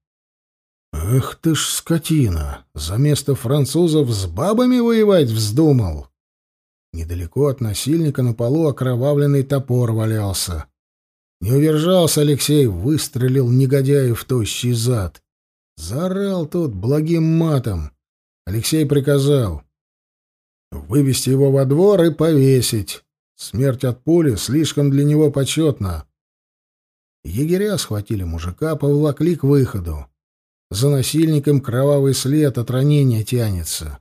«Эх ты ж скотина! За место французов с бабами воевать вздумал!» Недалеко от насильника на полу окровавленный топор валялся. Не удержался Алексей, выстрелил негодяю в тощий зад. Заорал тот благим матом. Алексей приказал вывести его во двор и повесить. Смерть от пули слишком для него почетна. Егеря схватили мужика, повлакли к выходу. За насильником кровавый след от ранения тянется.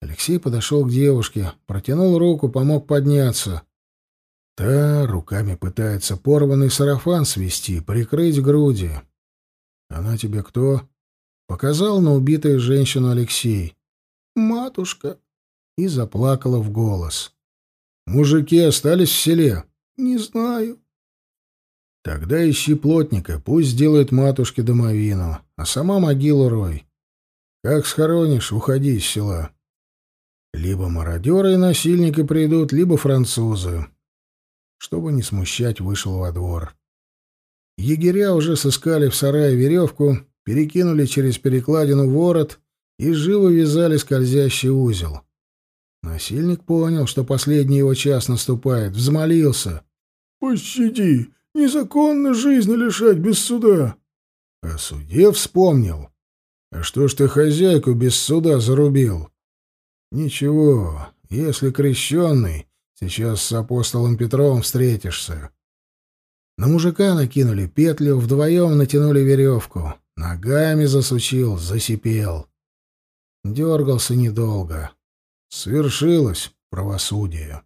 Алексей подошел к девушке, протянул руку, помог подняться. Та руками пытается порванный сарафан свести, прикрыть груди. «Она тебе кто?» — показал на убитую женщину Алексей. «Матушка!» — и заплакала в голос. «Мужики остались в селе?» «Не знаю». Тогда ищи плотника, пусть сделает матушке домовину, а сама могилу рой. Как схоронишь, уходи из села. Либо мародеры и насильники придут, либо французы. Чтобы не смущать, вышел во двор. Егеря уже сыскали в сарае веревку, перекинули через перекладину ворот и живо вязали скользящий узел. Насильник понял, что последний его час наступает, взмолился. «Пощади! Незаконно жизни лишать без суда. О суде вспомнил. А что ж ты хозяйку без суда зарубил? Ничего, если крещенный, сейчас с апостолом Петровым встретишься. На мужика накинули петлю, вдвоем натянули веревку. Ногами засучил, засипел. Дергался недолго. Свершилось правосудие.